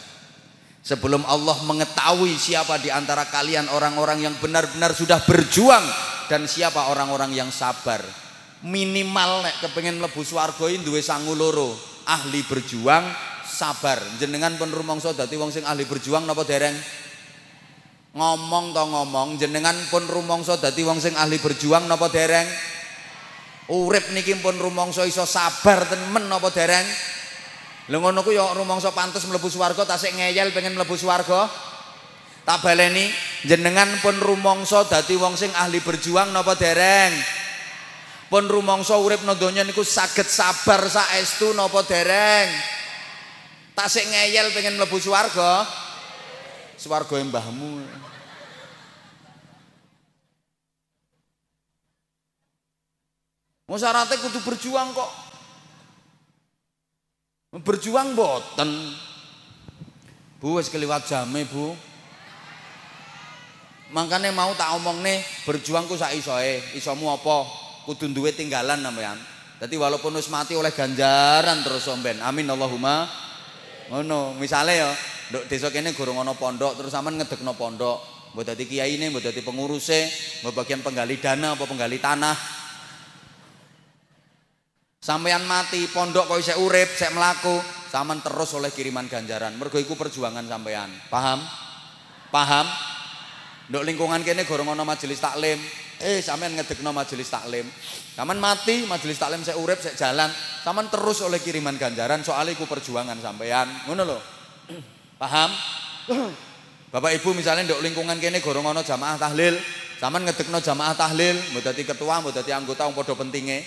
sebelum Allah mengetahui siapa di antara kalian orang-orang yang benar-benar sudah berjuang dan siapa orang-orang yang sabar? Minimal nek kepengen mlebu swarga iki duwe sangu loro. ahli berjuang sabar. Jenengan pun rumangsa dadi wong sing ahli berjuang napa dereng? Ngomong to ngomong, jenengan pun rumangsa dadi wong sing ahli berjuang napa dereng? Urip niki pun rumangsa iso sabar temen napa dereng? Lha ngono ku ya rumangsa pantes mlebu swarga tasik ngeyel pengen mlebu swarga. Tak baleni jenengan pun rumangsa dadi wong sing ahli berjuang napa dereng? Pun rumangsa urip nang donya niku saged sabar saestu napa dereng? Tasik ngeyel pengen mlebu swarga. Swarga mbahmu. Musyaratnya kudu berjuang kok. Berjuang boten. Bu wis keliwat jame, Bu. Makanya mau tak omong nih berjuang ku sak isoe. Isomu apa? Kudu duwe tinggalan sampean. Jadi walaupun wis mati oleh ganjaran terus somben. Amin Allahumma. Ngono, misale ya nduk desa kene gorong ana pondok terus sampean ngedekno pondok. Mbok dadi kiyaine, mbok dadi penguruse, mbok bagian penggali dana apa penggali tanah. Sampeyan mati, pondok kok isih urip, sik mlaku, sampean terus oleh kiriman ganjaran. Mergo iku perjuangan sampeyan. Paham? Paham? Nduk lingkungan kene gorong ana majelis taklim. Eh, sampean ngedekno majelis taklim. Sampean mati, majelis taklim sik urip, sik jalan, sampean terus oleh kiriman ganjaran, soalnya iku perjuangan sampeyan. Ngono lho. <clears throat> Paham? <clears throat> Bapak Ibu misalnya nduk lingkungan kene gorong ana jamaah tahlil, sampean ngedekno jamaah tahlil, dadi ketua, mbok dadi anggota wong padha pentinge.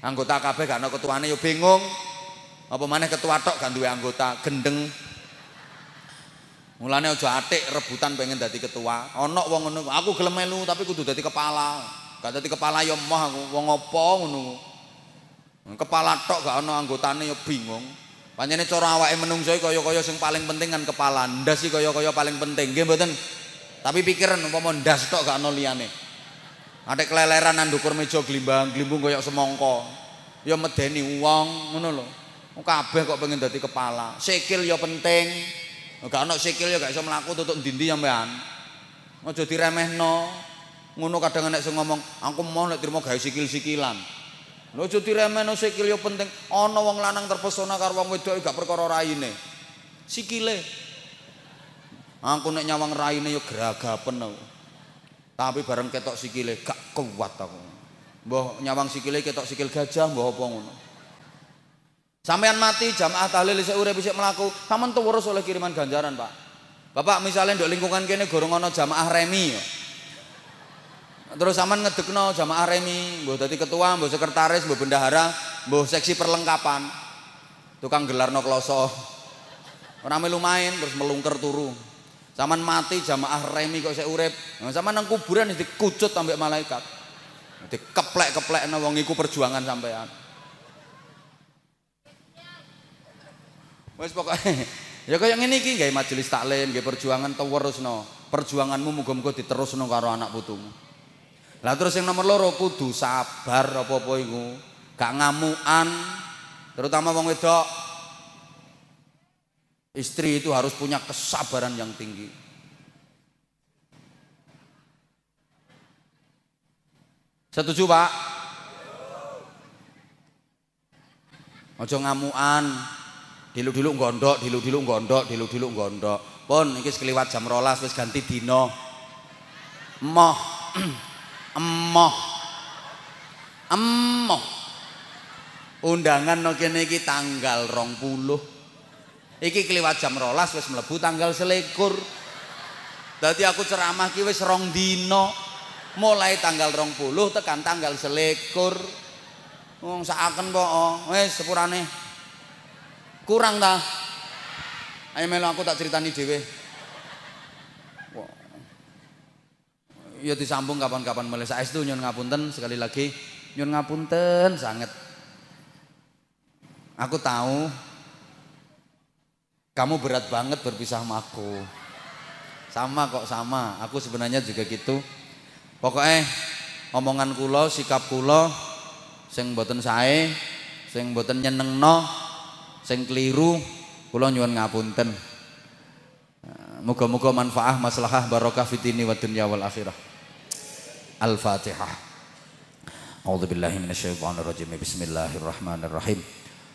Anggota kabeh gak ana ketuane yo bingung. Apa maneh ketua tok gak duwe anggota, gendeng. Mulane aja atik rebutan pengen dadi ketua. Ana wong ngono, aku gelem melu tapi kudu dadi kepala. Gak dadi kepala yo moh aku, wong apa ngono. Kepala tok gak ana anggotane yo bingung. Pancene cara awake menungso kaya-kaya sing paling penting kan kepala. Ndas iki kaya-kaya paling penting, nggih mboten? Tapi pikiran umpama ndas tok gak ana liyane. Ada keleleran ndukur meja glimbang, glimbung koyo semongko. Ya medeni wong ngono lho. Kabeh kok pengen dadi kepala. Sikil ya penting. Gak ono sikil ya gak iso mlaku tutuk ndi-ndi sampean. Aja diremehno. Ngono kadang nek sing ngomong, aku mau nek trimo gawe sikil-sikilan. Lho aja diremehno sikil ya penting. Ana wong lanang terpesona karo wong wedok gak perkara raine. Sikile. Aku nek nyawang raine ya geragapen aku. Tapi bareng ketok sikile gak kuat aku. Mbah nyawang sikile ketok sikil gajah mbah apa ngono. Sampean mati jamaah tahlil isih urip isih mlaku, sampean terus oleh kiriman ganjaran, Pak. Bapak misalnya ndok lingkungan kene gorong ana jamaah remi ya. Terus sampean ngedekno jamaah remi, mbah dadi ketua, mbah sekretaris, mbah bendahara, mbah seksi perlengkapan. Tukang gelarno kloso. Ora melu main terus melungker turu. Zaman mati jamaah remi kok saya urip. Nah, zaman nang kuburan dikucut sampai malaikat. Dikeplek-keplek wong iku perjuangan sampean. Wes pokoknya ya kaya ngene iki gawe majelis taklim, gawe perjuangan terusno. Perjuanganmu muga-muga diterusno karo anak putumu. Lah terus yang nomor loro kudu sabar apa-apa iku. Gak ngamukan. Terutama wong wedok Istri itu harus punya kesabaran yang tinggi. Setuju Pak? Ojo ngamuan. Dilu-dilu gondok, dilu-dilu gondok, dilu-dilu gondok. Pun iki sekeliwat jam rolas wis ganti dino. Emoh. <clears throat> Emoh. Emoh. Undangan no kene iki tanggal 20. Iki keliwat jam rolas wis mlebu tanggal selikur. Dadi aku ceramah ki wis rong dino. Mulai tanggal rong puluh tekan tanggal selikur. Wong saaken po, oh. wis sepurane. Kurang ta? Ayo melu aku tak ceritani dhewe. Ya disambung kapan-kapan mulai saestu nyun ngapunten sekali lagi nyun ngapunten sangat. Aku tahu kamu berat banget berpisah sama aku. Sama kok sama, aku sebenarnya juga gitu. Pokoknya omongan kulo, sikap kulo, sing boten sae, sing boten nyenengno, sing keliru, kulo nyuwun ngapunten. Moga-moga manfaah maslahah barokah fitini wa dunya wal akhirah. Al-Fatihah. A'udzu billahi minasyaitonir rajim. Bismillahirrahmanirrahim.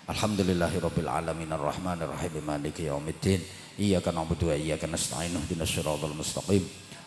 Alhamdulillahi rabbil alamin arrahmanir rahim maliki yaumiddin iyyaka na'budu wa iyyaka nasta'in ihdinas siratal mustaqim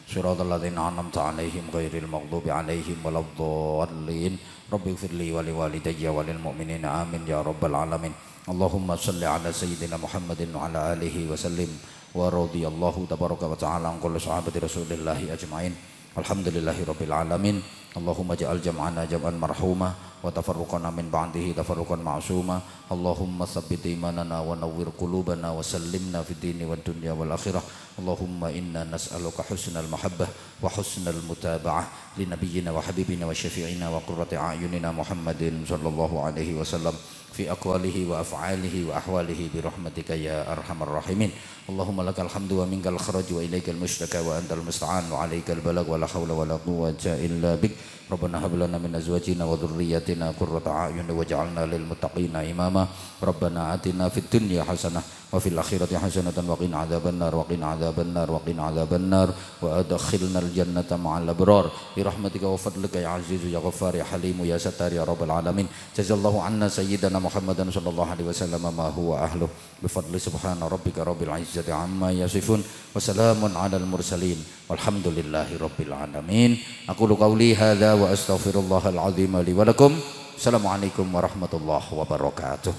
siratal ladzina an'amta 'alaihim ghairil maghdubi 'alaihim waladdallin rabbi ighfirli wa liwalidayya wa lil mu'minina amin ya rabbal alamin اللهم صل على سيدنا محمد وعلى آله وسلم. ورضي الله تبارك وتعالى عن كل صحابة رسول الله أجمعين. الحمد لله رب العالمين. اللهم اجعل جمعنا جمعا مرحوما وتفرقنا من بعده تفرقا معصوما. اللهم ثبت إيماننا ونور قلوبنا وسلمنا في الدين والدنيا والآخرة. اللهم إنا نسألك حسن المحبة وحسن المتابعة لنبينا وحبيبنا وشفيعنا وقرة أعيننا محمد صلى الله عليه وسلم. في أقواله وأفعاله وأحواله برحمتك يا أرحم الراحمين. اللهم لك الحمد ومنك الخرج وإليك المشتكى وأنت المستعان وعليك البلاغ ولا حول ولا قوة إلا بك. ربنا هب لنا من أزواجنا وذرياتنا قرة أعين واجعلنا للمتقين إماما. ربنا آتنا في الدنيا حسنة وفي الآخرة حسنة وقنا عذاب النار وقنا عذاب النار وقنا عذاب النار وأدخلنا الجنة مع الأبرار. برحمتك وفضلك يا عزيز يا غفار يا حليم يا ستار يا رب العالمين. جزا الله عنا سيدنا محمد صلى الله عليه وسلم ما هو أهله. بفضل سبحان ربك رب العزة عما يصفون وسلام على المرسلين والحمد لله رب العالمين. أقول قولي هذا وأستغفر الله العظيم لي ولكم. السلام عليكم ورحمة الله وبركاته.